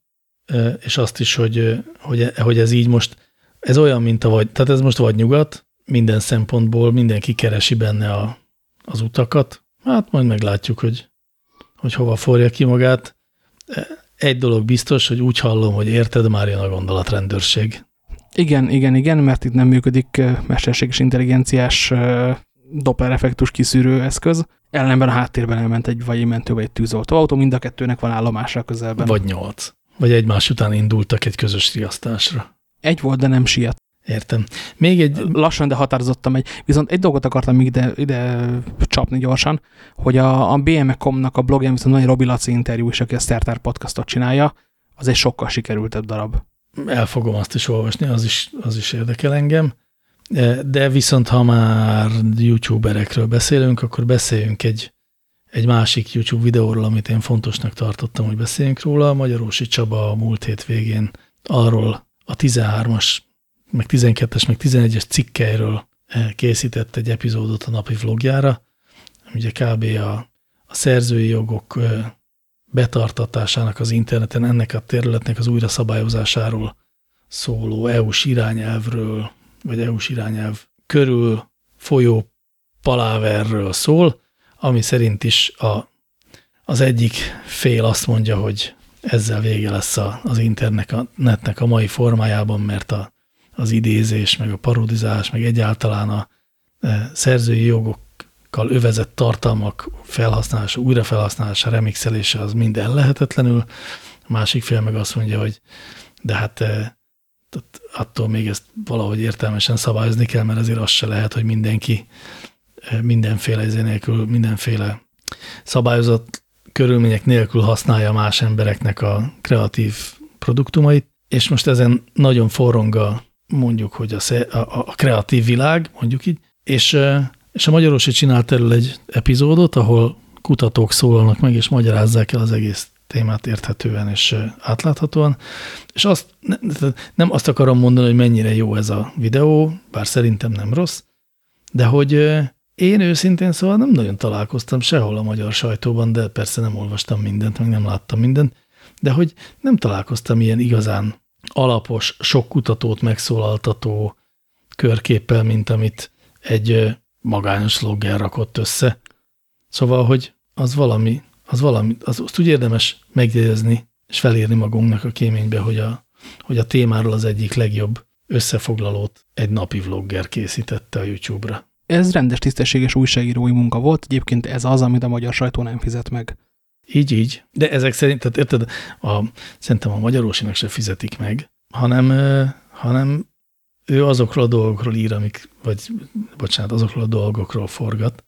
B: és azt is, hogy, hogy, hogy ez így most, ez olyan, mint a vagy, tehát ez most vagy nyugat, minden szempontból mindenki keresi benne a, az utakat. Hát majd meglátjuk, hogy, hogy hova forja ki magát. Egy dolog biztos, hogy úgy hallom, hogy érted, már jön a gondolatrendőrség.
A: Igen, igen, igen, mert itt nem működik mesterséges intelligenciás Doppler effektus kiszűrő eszköz, ellenben a háttérben elment egy vagy egy mentő, vagy egy tűzoltó autó, mind a kettőnek van állomásra közelben.
B: Vagy nyolc. Vagy egymás után indultak egy közös riasztásra.
A: Egy volt, de nem siet.
B: Értem. Még egy...
A: Lassan, de határozottan megy. Viszont egy dolgot akartam még ide, ide csapni gyorsan, hogy a, a BME.com-nak a blogján viszont nagy Robi Laci interjú is, aki a Starter podcastot csinálja, az egy sokkal sikerültebb darab.
B: El fogom azt is olvasni, az is, az is érdekel engem. De viszont, ha már youtuberekről beszélünk, akkor beszéljünk egy, egy másik YouTube videóról, amit én fontosnak tartottam, hogy beszéljünk róla. Magyarósi Csaba a múlt hét végén arról a 13-as, meg 12-es, meg 11-es cikkeiről készített egy epizódot a napi vlogjára. Ugye kb. a, a szerzői jogok betartatásának az interneten, ennek a területnek az újra szabályozásáról szóló EU-s irányelvről vagy EU-s irányelv körül folyó paláverről szól, ami szerint is a, az egyik fél azt mondja, hogy ezzel vége lesz a, az internetnek a mai formájában, mert a, az idézés, meg a parodizás, meg egyáltalán a e, szerzői jogokkal övezett tartalmak felhasználása, újrafelhasználása, remixelése az minden lehetetlenül. A másik fél meg azt mondja, hogy de hát e, tehát attól még ezt valahogy értelmesen szabályozni kell, mert azért az se lehet, hogy mindenki mindenféle izé nélkül, mindenféle szabályozott körülmények nélkül használja más embereknek a kreatív produktumait, és most ezen nagyon forrong a, mondjuk, hogy a, a, a kreatív világ, mondjuk így, és, és a Magyarorsi csinált erről egy epizódot, ahol kutatók szólalnak meg, és magyarázzák el az egész témát érthetően és átláthatóan. És azt, nem azt akarom mondani, hogy mennyire jó ez a videó, bár szerintem nem rossz, de hogy, Én őszintén szóval nem nagyon találkoztam sehol a magyar sajtóban, de persze nem olvastam mindent, meg nem láttam mindent, de hogy nem találkoztam ilyen igazán alapos, sok kutatót megszólaltató körképpel, mint amit egy magányos logger rakott össze. Szóval, hogy az valami, az valami, az, azt úgy érdemes megjegyezni, és felírni magunknak a kéménybe, hogy a, hogy a témáról az egyik legjobb összefoglalót egy napi vlogger készítette a YouTube-ra.
A: Ez rendes tisztességes újságírói munka volt, egyébként ez az, amit a magyar sajtó nem fizet meg.
B: Így, így. De ezek szerint, tehát érted, a, szerintem a magyarósinak se fizetik meg, hanem, hanem ő azokról a dolgokról ír, amik, vagy bocsánat, azokról a dolgokról forgat,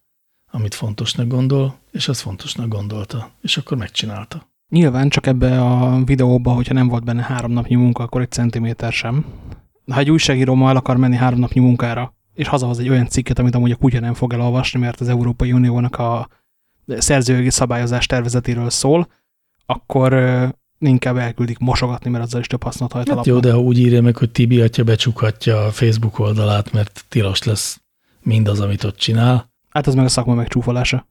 B: amit fontosnak gondol, és az fontosnak gondolta, és akkor megcsinálta.
A: Nyilván csak ebbe a videóba, hogyha nem volt benne három napnyi munka, akkor egy centiméter sem. Ha egy újságíró ma el akar menni három napnyi munkára, és hazahoz egy olyan cikket, amit amúgy a kutya nem fog elolvasni, mert az Európai Uniónak a szerzőjogi szabályozás tervezetéről szól, akkor inkább elküldik mosogatni, mert azzal is több hasznot hajt
B: hát jó, de ha úgy írja meg, hogy Tibi atya becsukhatja a Facebook oldalát, mert tilos lesz mindaz, amit ott csinál.
A: Hát az meg a szakma megcsúfolása.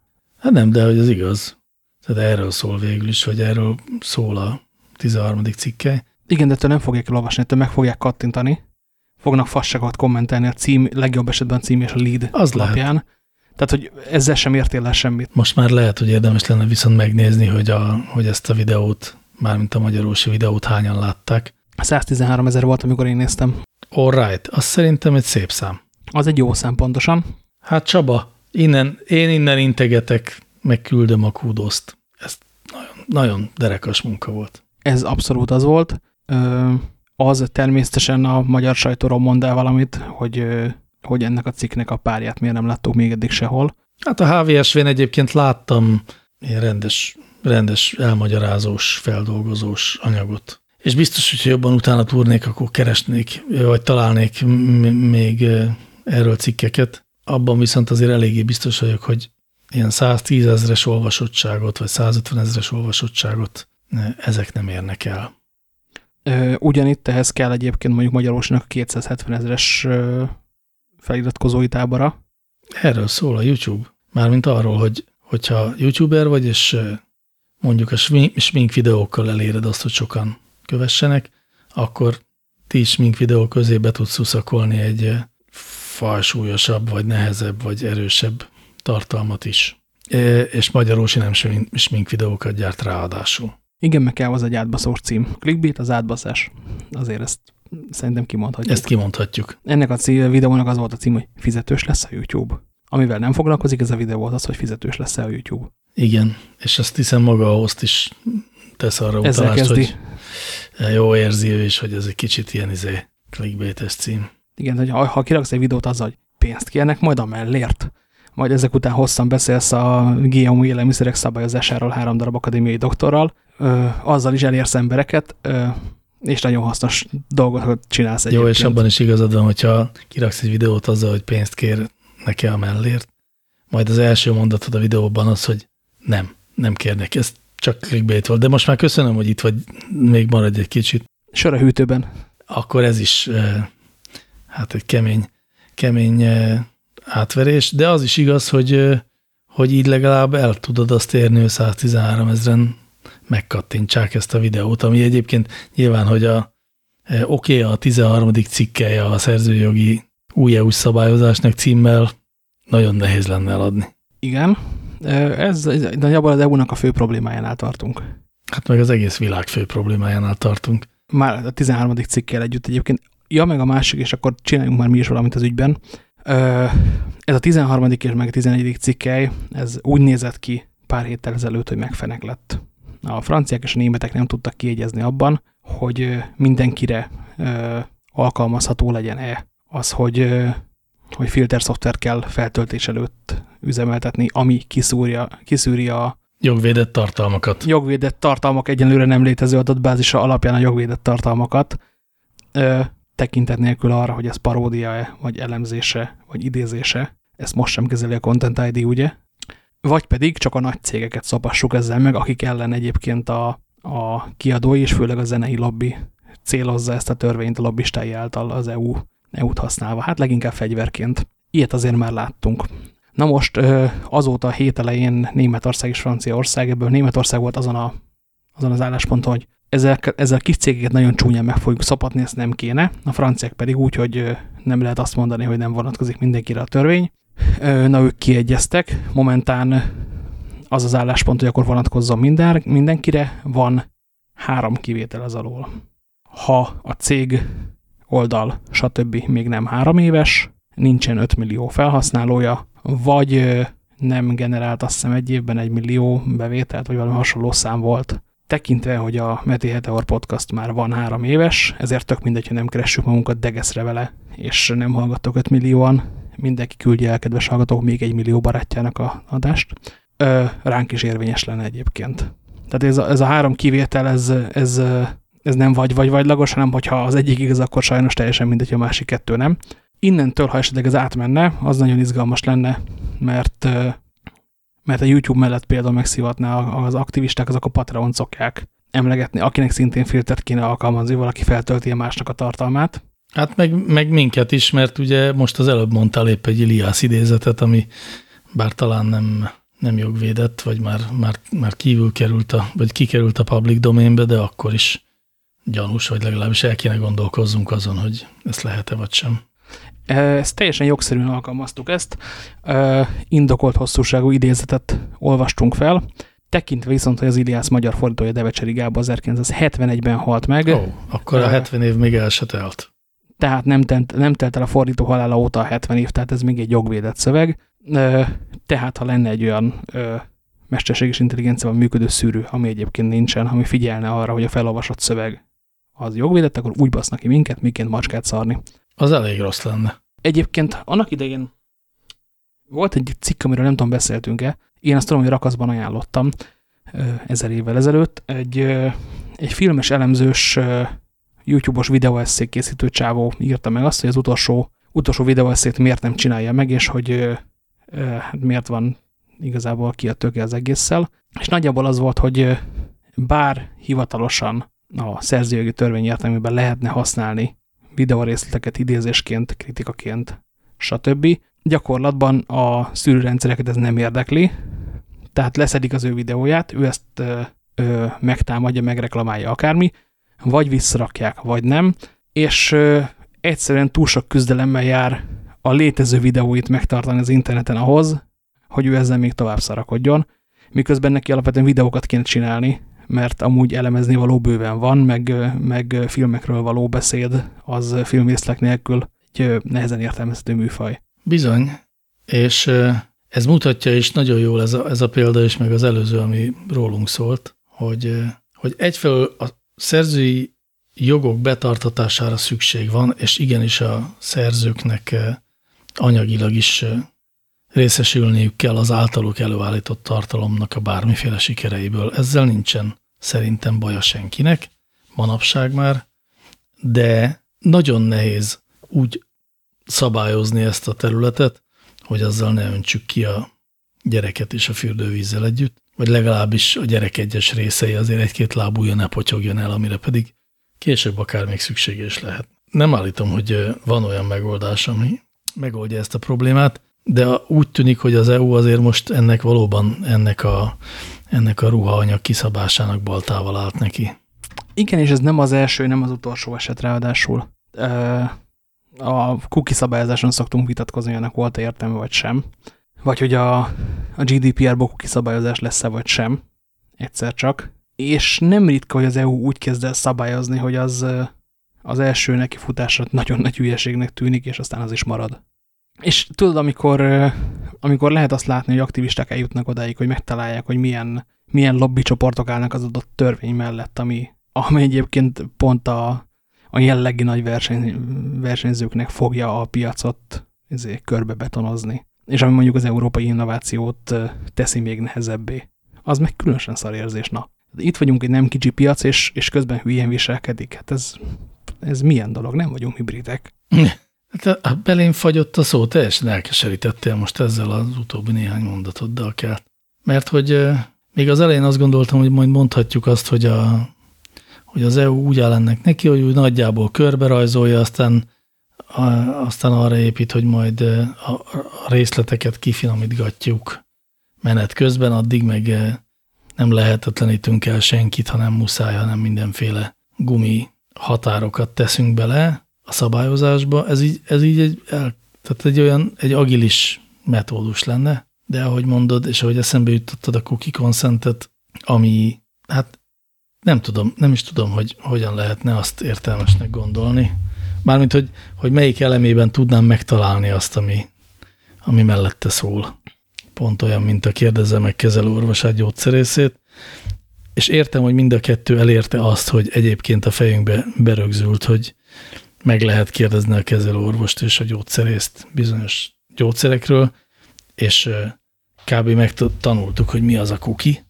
B: Hát nem, de hogy az igaz. Tehát erről szól végül is, hogy erről szól a 13. cikke.
A: Igen, de ettől nem fogják elolvasni, ettől meg fogják kattintani. Fognak fasságot kommentelni a cím, legjobb esetben a cím és a lead
B: az
A: lapján. Lehet. Tehát, hogy ezzel sem értél el semmit.
B: Most már lehet, hogy érdemes lenne viszont megnézni, hogy, a, hogy ezt a videót, mármint a magyarósi videót hányan látták.
A: 113 ezer volt, amikor én néztem.
B: All right, az szerintem egy szép szám.
A: Az egy jó szám pontosan.
B: Hát Csaba, innen, én innen integetek, megküldöm a kúdoszt. Ez nagyon, nagyon derekas munka volt.
A: Ez abszolút az volt. Ö, az természetesen a magyar sajtóról mond el valamit, hogy hogy ennek a cikknek a párját miért nem láttuk még eddig sehol.
B: Hát a HVSV-n egyébként láttam ilyen rendes, rendes elmagyarázós, feldolgozós anyagot. És biztos, hogyha jobban utána túrnék, akkor keresnék, vagy találnék még erről cikkeket. Abban viszont azért eléggé biztos vagyok, hogy ilyen 110 ezres olvasottságot, vagy 150 ezres olvasottságot ezek nem érnek el.
A: Ugyanitt ehhez kell egyébként mondjuk Magyarországnak 270 ezres feliratkozói tábora.
B: Erről szól a YouTube. Mármint arról, hogy hogyha YouTuber vagy, és mondjuk a smink videókkal eléred azt, hogy sokan kövessenek, akkor ti smink videó közé be tudsz szuszakolni egy falsúlyosabb, vagy nehezebb, vagy erősebb tartalmat is. És magyarósi nem smink videókat gyárt ráadásul.
A: Igen, meg kell az egy átbaszós cím. Clickbait az átbaszás. Azért ezt szerintem kimondhatjuk.
B: Ezt kimondhatjuk.
A: Ennek a videónak az volt a cím, hogy fizetős lesz a YouTube. Amivel nem foglalkozik ez a videó, az az, hogy fizetős lesz a YouTube.
B: Igen, és azt hiszem maga a host is tesz arra
A: Ezzel utalást, kezdi.
B: hogy jó érzi ő is, hogy ez egy kicsit ilyen izé clickbaites cím.
A: Igen, hogy ha, ha kiraksz egy videót azzal, hogy pénzt kérnek, majd a mellért, majd ezek után hosszan beszélsz a GMO élelmiszerek szabályozásáról három darab akadémiai doktorral, ö, azzal is elérsz embereket, ö, és nagyon hasznos dolgot csinálsz
B: egyébként. Jó, és abban is igazad van, hogyha kiraksz egy videót azzal, hogy pénzt kér neki a mellért, majd az első mondatod a videóban az, hogy nem, nem kérnek, ez csak clickbait volt. De most már köszönöm, hogy itt vagy, még maradj egy kicsit.
A: Sor a hűtőben.
B: Akkor ez is hát egy kemény, kemény átverés, de az is igaz, hogy, hogy így legalább el tudod azt érni, hogy 113 ezeren megkattintsák ezt a videót, ami egyébként nyilván, hogy a e, oké, okay, a 13. cikkelje a szerzőjogi új EU szabályozásnak címmel nagyon nehéz lenne eladni.
A: Igen, ez, ez nagyjából az EU-nak a fő problémájánál tartunk.
B: Hát meg az egész világ fő problémájánál tartunk.
A: Már a 13. cikkel együtt egyébként. Ja, meg a másik, és akkor csináljunk már mi is valamit az ügyben. Ez a 13. és meg a 11. cikkely, ez úgy nézett ki pár héttel ezelőtt, hogy megfenek lett a franciák és a németek nem tudtak kiegyezni abban, hogy mindenkire alkalmazható legyen-e az, hogy, hogy filter szoftver kell feltöltés előtt üzemeltetni, ami kiszúrja, kiszűri a
B: jogvédett tartalmakat.
A: Jogvédett tartalmak egyenlőre nem létező adatbázisa alapján a jogvédett tartalmakat tekintet nélkül arra, hogy ez paródia-e, vagy elemzése, vagy idézése. Ezt most sem kezeli a Content ID, ugye? vagy pedig csak a nagy cégeket szopassuk ezzel meg, akik ellen egyébként a, a kiadói és főleg a zenei lobby célozza ezt a törvényt a lobbistái által az EU, EU-t használva. Hát leginkább fegyverként. Ilyet azért már láttunk. Na most azóta a hét elején Németország és Franciaország, ebből Németország volt azon, a, azon az állásponton, hogy ezzel, ezzel kis cégeket nagyon csúnyán meg fogjuk szapatni, ezt nem kéne. A franciák pedig úgy, hogy nem lehet azt mondani, hogy nem vonatkozik mindenkire a törvény. Na, ők kiegyeztek. Momentán az az álláspont, hogy akkor vonatkozzon minden, mindenkire. Van három kivétel az alól. Ha a cég oldal, stb. még nem három éves, nincsen 5 millió felhasználója, vagy nem generált azt hiszem egy évben egy millió bevételt, vagy valami hasonló szám volt. Tekintve, hogy a Meti Heteor podcast már van három éves, ezért tök mindegy, hogy nem keressük magunkat degeszre vele, és nem hallgattok 5 millióan, mindenki küldje el, kedves hallgatók, még egy millió barátjának a adást. Ö, ránk is érvényes lenne egyébként. Tehát ez a, ez a három kivétel, ez, ez, ez nem vagy-vagy-vagylagos, hanem hogyha az egyik igaz, akkor sajnos teljesen mindegy, a másik kettő nem innentől, ha esetleg ez átmenne, az nagyon izgalmas lenne, mert, mert a YouTube mellett például megszivatná az aktivisták, azok a Patreon szokják emlegetni, akinek szintén filtert kéne alkalmazni, valaki feltölti a másnak a tartalmát.
B: Hát meg, meg minket is, mert ugye most az előbb mondtál épp egy Iliász idézetet, ami bár talán nem, nem jogvédett, vagy már, már, már kívül került, a, vagy kikerült a public domainbe, de akkor is gyanús, vagy legalábbis el kéne gondolkozzunk azon, hogy ezt lehet-e vagy sem.
A: Ezt teljesen jogszerűen alkalmaztuk ezt. Indokolt hosszúságú idézetet olvastunk fel, tekintve viszont, hogy az Iliász magyar fordítója Devecseri Gábor 1971-ben halt meg.
B: Ó, akkor a 70 év még el se telt.
A: Tehát nem, tent, nem telt el a fordító halála óta a 70 év, tehát ez még egy jogvédett szöveg. Tehát, ha lenne egy olyan mesterséges intelligenciával működő szűrő, ami egyébként nincsen, ami figyelne arra, hogy a felolvasott szöveg az jogvédett, akkor úgy basznak ki minket, miként macskát szarni.
B: Az elég rossz lenne.
A: Egyébként annak idején volt egy cikk, amiről nem tudom, beszéltünk-e. Én azt tudom, hogy Rakaszban ajánlottam ezer évvel ezelőtt. Egy, egy filmes elemzős YouTube-os videóesszék készítő csávó írta meg azt, hogy az utolsó, utolsó videóesszét miért nem csinálja meg, és hogy hát miért van igazából ki a töke az egésszel. És nagyjából az volt, hogy bár hivatalosan a szerzőjogi törvény értelmében lehetne használni videórészleteket idézésként, kritikaként, stb. Gyakorlatban a szűrőrendszereket ez nem érdekli, tehát leszedik az ő videóját, ő ezt ö, ö, megtámadja, megreklamálja akármi, vagy visszarakják, vagy nem, és ö, egyszerűen túl sok küzdelemmel jár a létező videóit megtartani az interneten ahhoz, hogy ő ezzel még tovább szarakodjon, miközben neki alapvetően videókat kéne csinálni, mert amúgy elemezni való bőven van, meg, meg filmekről való beszéd az filmészlek nélkül egy nehezen értelmezhető műfaj.
B: Bizony, és ez mutatja is nagyon jól ez a, ez a példa is, meg az előző, ami rólunk szólt, hogy, hogy egyfelől a szerzői jogok betartatására szükség van, és igenis a szerzőknek anyagilag is részesülniük kell az általuk előállított tartalomnak a bármiféle sikereiből. Ezzel nincsen szerintem baja senkinek, manapság már, de nagyon nehéz úgy szabályozni ezt a területet, hogy azzal ne öntsük ki a gyereket is a fürdővízzel együtt, vagy legalábbis a gyerek egyes részei azért egy-két lábúja ne potyogjon el, amire pedig később akár még szükséges lehet. Nem állítom, hogy van olyan megoldás, ami megoldja ezt a problémát, de úgy tűnik, hogy az EU azért most ennek valóban ennek a, ennek a ruhaanyag kiszabásának baltával állt neki.
A: Igen, és ez nem az első, nem az utolsó eset ráadásul. A cookie szabályozáson szoktunk vitatkozni, hogy ennek volt-e értelme, vagy sem. Vagy hogy a, a GDPR-ból cookie szabályozás lesz-e, vagy sem. Egyszer csak. És nem ritka, hogy az EU úgy kezd el szabályozni, hogy az, az első neki futásra nagyon nagy hülyeségnek tűnik, és aztán az is marad. És tudod, amikor, amikor lehet azt látni, hogy aktivisták eljutnak odáig, hogy megtalálják, hogy milyen, milyen lobbycsoportok állnak az adott törvény mellett, ami, ami egyébként pont a, a jellegi nagy verseny, versenyzőknek fogja a piacot ezért körbe betonozni. És ami mondjuk az európai innovációt teszi még nehezebbé. Az meg különösen szar érzés, na. Itt vagyunk egy nem kicsi piac, és, és közben hülyén viselkedik. Hát ez, ez milyen dolog? Nem vagyunk hibridek. *laughs*
B: Hát belém fagyott a szó, teljesen elkeserítettél most ezzel az utóbbi néhány mondatoddal kell. Mert hogy még az elején azt gondoltam, hogy majd mondhatjuk azt, hogy, a, hogy az EU úgy áll ennek neki, hogy úgy nagyjából körbe aztán aztán arra épít, hogy majd a részleteket kifinomítgatjuk menet közben, addig meg nem lehetetlenítünk el senkit, hanem muszáj, hanem mindenféle gumi határokat teszünk bele a szabályozásba. Ez így, ez így egy, tehát egy olyan, egy agilis metódus lenne, de ahogy mondod, és ahogy eszembe jutottad a cookie consentet, ami, hát nem tudom, nem is tudom, hogy hogyan lehetne azt értelmesnek gondolni. Mármint, hogy, hogy melyik elemében tudnám megtalálni azt, ami, ami mellette szól. Pont olyan, mint a kérdezze meg kezelő orvosát gyógyszerészét. És értem, hogy mind a kettő elérte azt, hogy egyébként a fejünkbe berögzült, hogy meg lehet kérdezni a kezelő orvost és a gyógyszerészt bizonyos gyógyszerekről, és kb. megtanultuk, hogy mi az a kuki,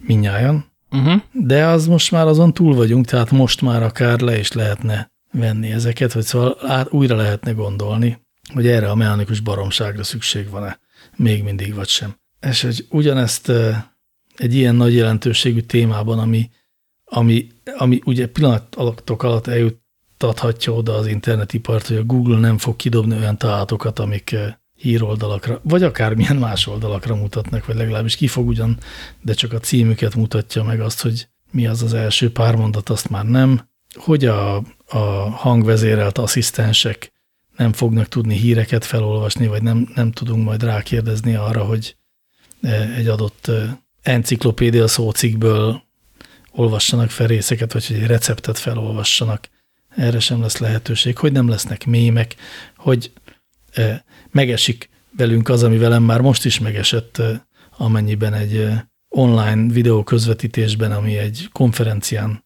B: minnyáján, uh -huh. de az most már azon túl vagyunk, tehát most már akár le is lehetne venni ezeket, vagy szóval át, újra lehetne gondolni, hogy erre a mechanikus baromságra szükség van-e még mindig, vagy sem. És hogy ugyanezt egy ilyen nagy jelentőségű témában, ami, ami, ami ugye pillanatok alatt eljuttathatja oda az internetipart, hogy a Google nem fog kidobni olyan találatokat, amik híroldalakra, vagy akármilyen más oldalakra mutatnak, vagy legalábbis ki fog ugyan, de csak a címüket mutatja meg azt, hogy mi az az első pár mondat, azt már nem. Hogy a, a hangvezérelt asszisztensek nem fognak tudni híreket felolvasni, vagy nem, nem tudunk majd rákérdezni arra, hogy e, egy adott e, enciklopédia szócikből olvassanak fel részeket, vagy hogy egy receptet felolvassanak. Erre sem lesz lehetőség. Hogy nem lesznek mémek, hogy e, megesik velünk az, ami velem már most is megesett, amennyiben egy online videó közvetítésben, ami egy konferencián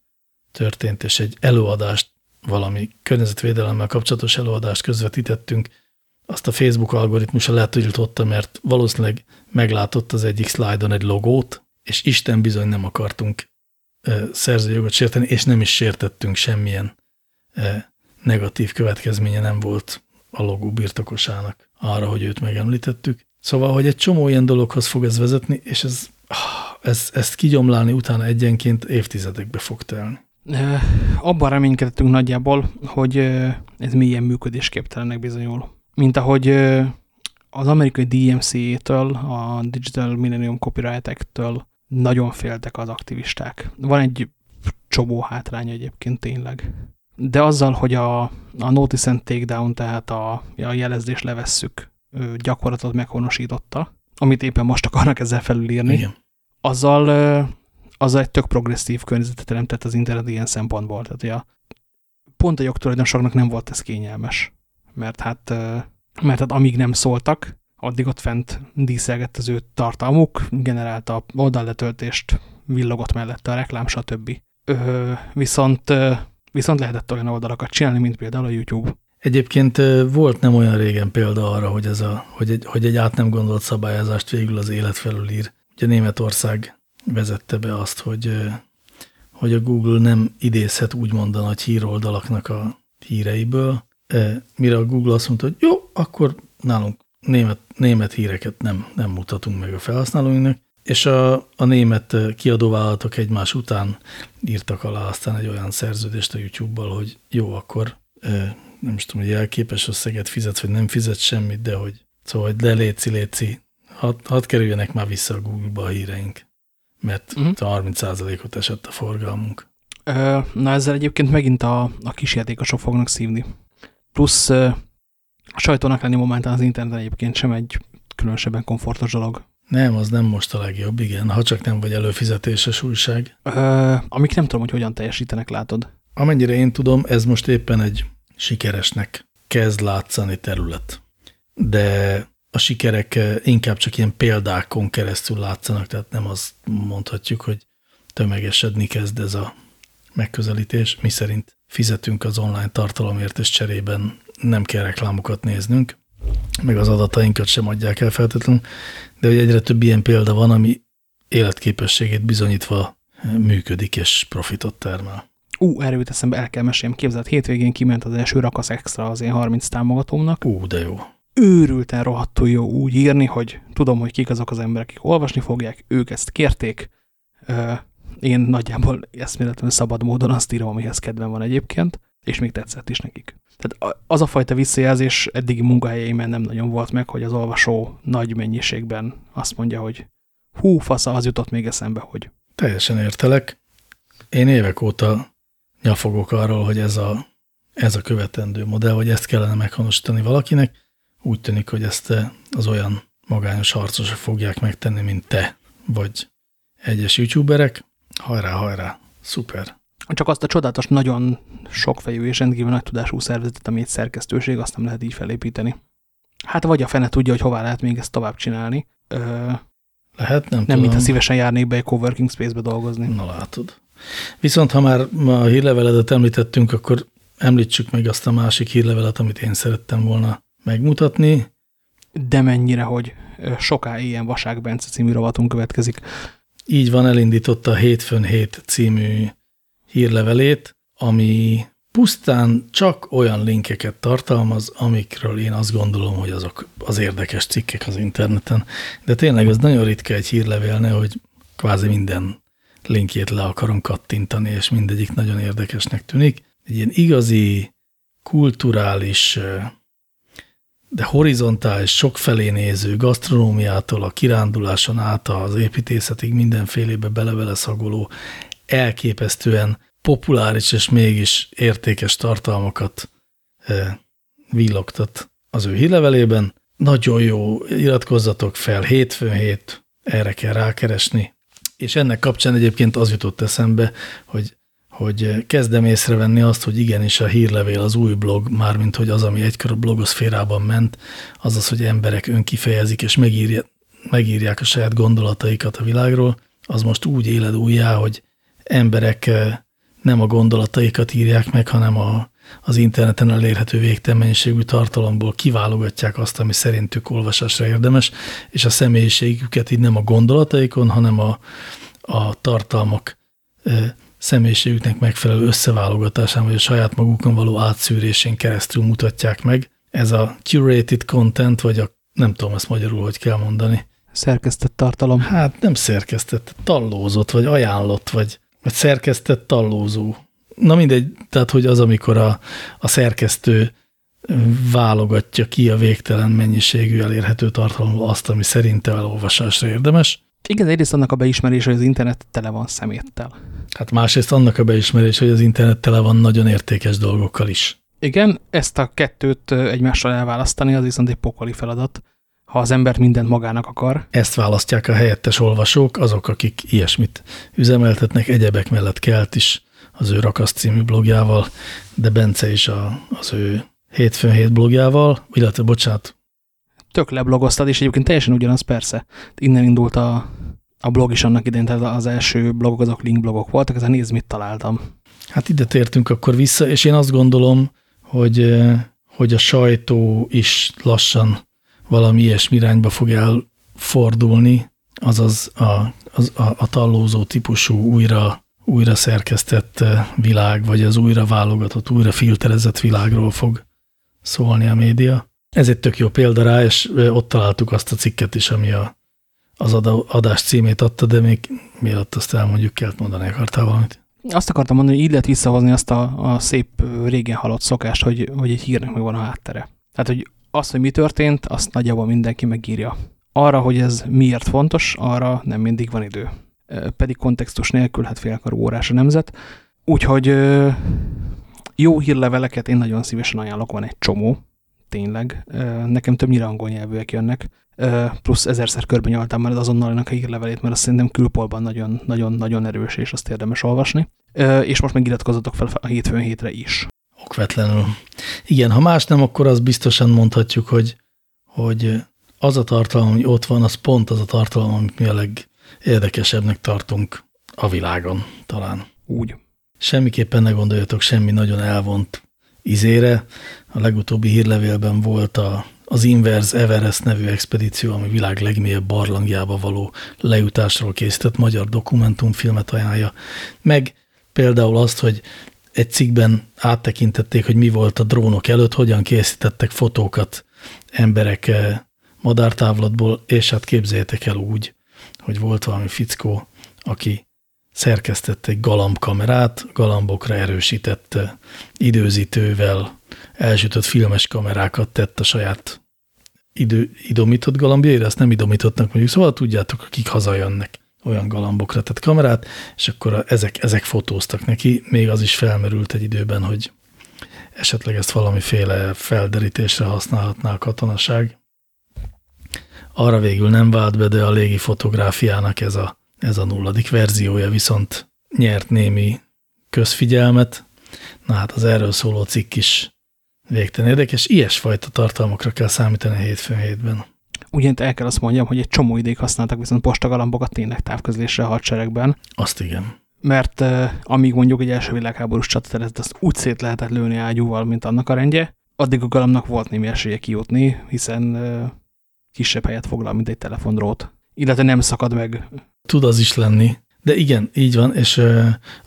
B: történt, és egy előadást, valami környezetvédelemmel kapcsolatos előadást közvetítettünk, azt a Facebook algoritmusa letiltotta, mert valószínűleg meglátott az egyik szlájdon egy logót, és Isten bizony nem akartunk szerzőjogot sérteni, és nem is sértettünk semmilyen negatív következménye nem volt a logó birtokosának arra, hogy őt megemlítettük. Szóval, hogy egy csomó ilyen dologhoz fog ez vezetni, és ez, ez, ezt kigyomlálni utána egyenként évtizedekbe fog telni.
A: Abban reménykedtünk nagyjából, hogy ez milyen működésképtelennek bizonyul. Mint ahogy az amerikai DMCA-től, a Digital Millennium Copyright-ektől nagyon féltek az aktivisták. Van egy csomó hátránya egyébként tényleg de azzal, hogy a, a Notice and Takedown, tehát a, a jelezés levesszük gyakorlatot meghonosította, amit éppen most akarnak ezzel felülírni, Igen. azzal, azzal egy tök progresszív környezetet teremtett az internet ilyen szempontból. Tehát a, pont a jogtulajdonosoknak nem volt ez kényelmes, mert hát, mert hát amíg nem szóltak, addig ott fent díszelgett az ő tartalmuk, generálta a oldalletöltést, villogott mellette a reklám, stb. Ö, viszont Viszont lehetett olyan oldalakat csinálni, mint például a YouTube.
B: Egyébként volt nem olyan régen példa arra, hogy, ez a, hogy, egy, hogy egy át nem gondolt szabályozást végül az élet felülír. Ugye Németország vezette be azt, hogy, hogy a Google nem idézhet úgymond a nagy híroldalaknak a híreiből, mire a Google azt mondta, hogy jó, akkor nálunk német, német híreket nem, nem mutatunk meg a felhasználóinknak, és a, a német kiadóvállalatok egymás után írtak alá aztán egy olyan szerződést a YouTube-bal, hogy jó, akkor nem is tudom, hogy jelképes összeget fizet, vagy nem fizet semmit, de hogy szóval, hogy de léci, léci, hadd had kerüljenek már vissza a Google-ba a híreink, mert uh -huh. 30%-ot esett a forgalmunk.
A: Na ezzel egyébként megint a, a kisjátékosok fognak szívni. Plusz a sajtónak lenni momentán az interneten egyébként sem egy különösebben komfortos dolog.
B: Nem, az nem most a legjobb, igen, ha csak nem vagy előfizetéses újság.
A: Ö, amik nem tudom, hogy hogyan teljesítenek, látod.
B: Amennyire én tudom, ez most éppen egy sikeresnek kezd látszani terület. De a sikerek inkább csak ilyen példákon keresztül látszanak, tehát nem azt mondhatjuk, hogy tömegesedni kezd ez a megközelítés, mi szerint fizetünk az online tartalomért, és cserében nem kell reklámokat néznünk, meg az adatainkat sem adják el feltétlenül, de hogy egyre több ilyen példa van, ami életképességét bizonyítva működik és profitot termel.
A: Ú, erről jut eszembe, el kell meséljem. Képzeld, hétvégén kiment az első rakasz extra az én 30 támogatómnak.
B: Ú, de jó.
A: Őrülten rohadtul jó úgy írni, hogy tudom, hogy kik azok az emberek, akik olvasni fogják, ők ezt kérték. Én nagyjából eszméletlenül szabad módon azt írom, amihez kedvem van egyébként. És még tetszett is nekik. Tehát az a fajta visszajelzés eddigi munkahelyeimen nem nagyon volt meg, hogy az olvasó nagy mennyiségben azt mondja, hogy hú, fasza, az jutott még eszembe, hogy.
B: Teljesen értelek. Én évek óta nyafogok arról, hogy ez a, ez a követendő modell, hogy ezt kellene meghonosítani valakinek. Úgy tűnik, hogy ezt az olyan magányos harcosok fogják megtenni, mint te, vagy egyes youtuberek. Hajrá, hajrá, szuper.
A: Csak azt a csodálatos, nagyon sokfejű és rendkívül nagy tudású szervezetet, ami egy szerkesztőség, azt nem lehet így felépíteni. Hát vagy a fene tudja, hogy hová lehet még ezt tovább csinálni. Ö,
B: lehet, nem, nem
A: tudom. mintha szívesen járnék be egy coworking space-be dolgozni.
B: Na látod. Viszont ha már a hírleveledet említettünk, akkor említsük meg azt a másik hírlevelet, amit én szerettem volna megmutatni.
A: De mennyire, hogy soká ilyen Vasák Bence című rovatunk következik.
B: Így van, elindította a Hétfőn Hét című hírlevelét, ami pusztán csak olyan linkeket tartalmaz, amikről én azt gondolom, hogy azok az érdekes cikkek az interneten. De tényleg az nagyon ritka egy hírlevélne, hogy kvázi minden linkjét le akarom kattintani, és mindegyik nagyon érdekesnek tűnik. Egy ilyen igazi, kulturális, de horizontális, sokfelé néző gasztronómiától a kiránduláson át az építészetig mindenfélébe bele szagoló, elképesztően populáris és mégis értékes tartalmakat e, villogtat az ő hírlevelében. Nagyon jó, iratkozzatok fel, hétfőn hét, erre kell rákeresni. És ennek kapcsán egyébként az jutott eszembe, hogy, hogy kezdem észrevenni azt, hogy igenis a hírlevél az új blog, mármint hogy az, ami egykor a blogoszférában ment, az az, hogy emberek önkifejezik és megírja, megírják a saját gondolataikat a világról, az most úgy éled újjá, hogy emberek nem a gondolataikat írják meg, hanem a, az interneten elérhető végtelen mennyiségű tartalomból kiválogatják azt, ami szerintük olvasásra érdemes, és a személyiségüket így nem a gondolataikon, hanem a, a tartalmak személyiségüknek megfelelő összeválogatásán, vagy a saját magukon való átszűrésén keresztül mutatják meg. Ez a curated content, vagy a nem tudom ezt magyarul, hogy kell mondani.
A: Szerkesztett tartalom.
B: Hát nem szerkesztett, tallózott, vagy ajánlott, vagy vagy szerkesztett tallózó. Na mindegy, tehát hogy az, amikor a, a szerkesztő válogatja ki a végtelen mennyiségű elérhető tartalomból azt, ami szerinte elolvasásra érdemes.
A: Igen, egyrészt annak a beismerés, hogy az internet tele van szeméttel.
B: Hát másrészt annak a beismerés, hogy az internet tele van nagyon értékes dolgokkal is.
A: Igen, ezt a kettőt egymással elválasztani, az viszont egy pokoli feladat ha az ember mindent magának akar.
B: Ezt választják a helyettes olvasók, azok, akik ilyesmit üzemeltetnek, egyebek mellett kelt is az ő Rakasz című blogjával, de Bence is a, az ő hétfőn hét blogjával, illetve bocsánat.
A: Tök leblogoztad, és egyébként teljesen ugyanaz persze. Innen indult a, a blog is annak idején, tehát az első blogok azok link blogok voltak, ez a nézd, mit találtam.
B: Hát ide tértünk akkor vissza, és én azt gondolom, hogy, hogy a sajtó is lassan valami ilyesmi irányba fog elfordulni, azaz a, az, a, a tallózó típusú újra, újra szerkesztett eh, világ, vagy az újra válogatott, újra filterezett világról fog szólni a média. Ez egy tök jó példa rá, és eh, ott találtuk azt a cikket is, ami a, az adás címét adta, de még mielőtt azt elmondjuk, kell mondani akartál valamit.
A: Azt akartam mondani, hogy így lehet visszahozni azt a, a szép régen halott szokást, hogy, hogy egy hírnek meg van a háttere. Tehát, hogy az, hogy mi történt, azt nagyjából mindenki megírja. Arra, hogy ez miért fontos, arra nem mindig van idő. Pedig kontextus nélkül, hát félkarú órás a nemzet. Úgyhogy jó hírleveleket én nagyon szívesen ajánlok, van egy csomó, tényleg. Nekem többnyire angol nyelvűek jönnek, plusz ezerszer körben nyaltam már az azonnalinak a hírlevelét, mert azt szerintem külpolban nagyon-nagyon erős, és azt érdemes olvasni. És most megiratkozzatok fel a hétfőn hétre is
B: okvetlenül. Igen, ha más nem, akkor az biztosan mondhatjuk, hogy, hogy az a tartalom, ami ott van, az pont az a tartalom, amit mi a legérdekesebbnek tartunk a világon talán.
A: Úgy.
B: Semmiképpen ne gondoljatok semmi nagyon elvont izére. A legutóbbi hírlevélben volt a, az Inverse Everest nevű expedíció, ami világ legmélyebb barlangjába való lejutásról készített magyar dokumentumfilmet ajánlja. Meg például azt, hogy egy cikkben áttekintették, hogy mi volt a drónok előtt, hogyan készítettek fotókat emberek eh, madártávlatból, és hát képzeljétek el úgy, hogy volt valami fickó, aki szerkesztett egy galambkamerát, galambokra erősített időzítővel, elsütött filmes kamerákat tett a saját idő, idomított galambjaira, ezt nem idomítottnak mondjuk, szóval tudjátok, akik hazajönnek olyan galambokra tett kamerát, és akkor a, ezek, ezek fotóztak neki, még az is felmerült egy időben, hogy esetleg ezt valamiféle felderítésre használhatná a katonaság. Arra végül nem vált be, de a légi fotográfiának ez a, ez a nulladik verziója viszont nyert némi közfigyelmet. Na hát az erről szóló cikk is végtelen érdekes. Ilyesfajta tartalmakra kell számítani a hétfőn hétben.
A: Ugyan el kell azt mondjam, hogy egy csomó ideig használtak viszont postagalambokat tényleg távközlésre a hadseregben.
B: Azt igen.
A: Mert uh, amíg mondjuk egy első világháborús csatateret, azt úgy szét lehetett lőni ágyúval, mint annak a rendje, addig a galamnak volt némi esélye kijutni, hiszen uh, kisebb helyet foglal, mint egy telefondrót. Illetve nem szakad meg.
B: Tud az is lenni. De igen, így van, és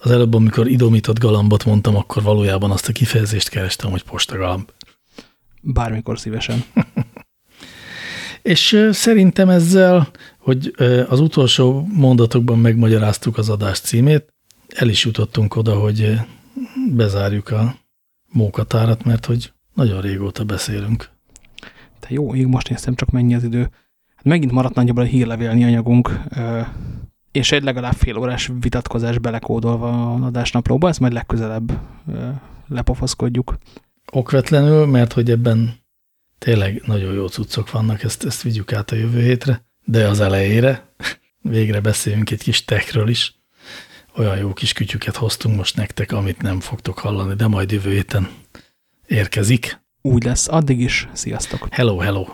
B: az előbb, amikor idomított galambot mondtam, akkor valójában azt a kifejezést kerestem, hogy postagalamb.
A: Bármikor szívesen. *laughs*
B: és szerintem ezzel, hogy az utolsó mondatokban megmagyaráztuk az adás címét, el is jutottunk oda, hogy bezárjuk a mókatárat, mert hogy nagyon régóta beszélünk.
A: Te jó, ég most néztem csak mennyi az idő. Hát megint maradt nagyjából a hírlevélni anyagunk, és egy legalább fél órás vitatkozás belekódolva a adásnaplóba, ezt majd legközelebb lepofaszkodjuk.
B: Okvetlenül, mert hogy ebben tényleg nagyon jó cuccok vannak, ezt, ezt vigyük át a jövő hétre, de az elejére végre beszéljünk egy kis techről is. Olyan jó kis kütyüket hoztunk most nektek, amit nem fogtok hallani, de majd jövő héten érkezik.
A: Úgy lesz, addig is. Sziasztok!
B: Hello, hello!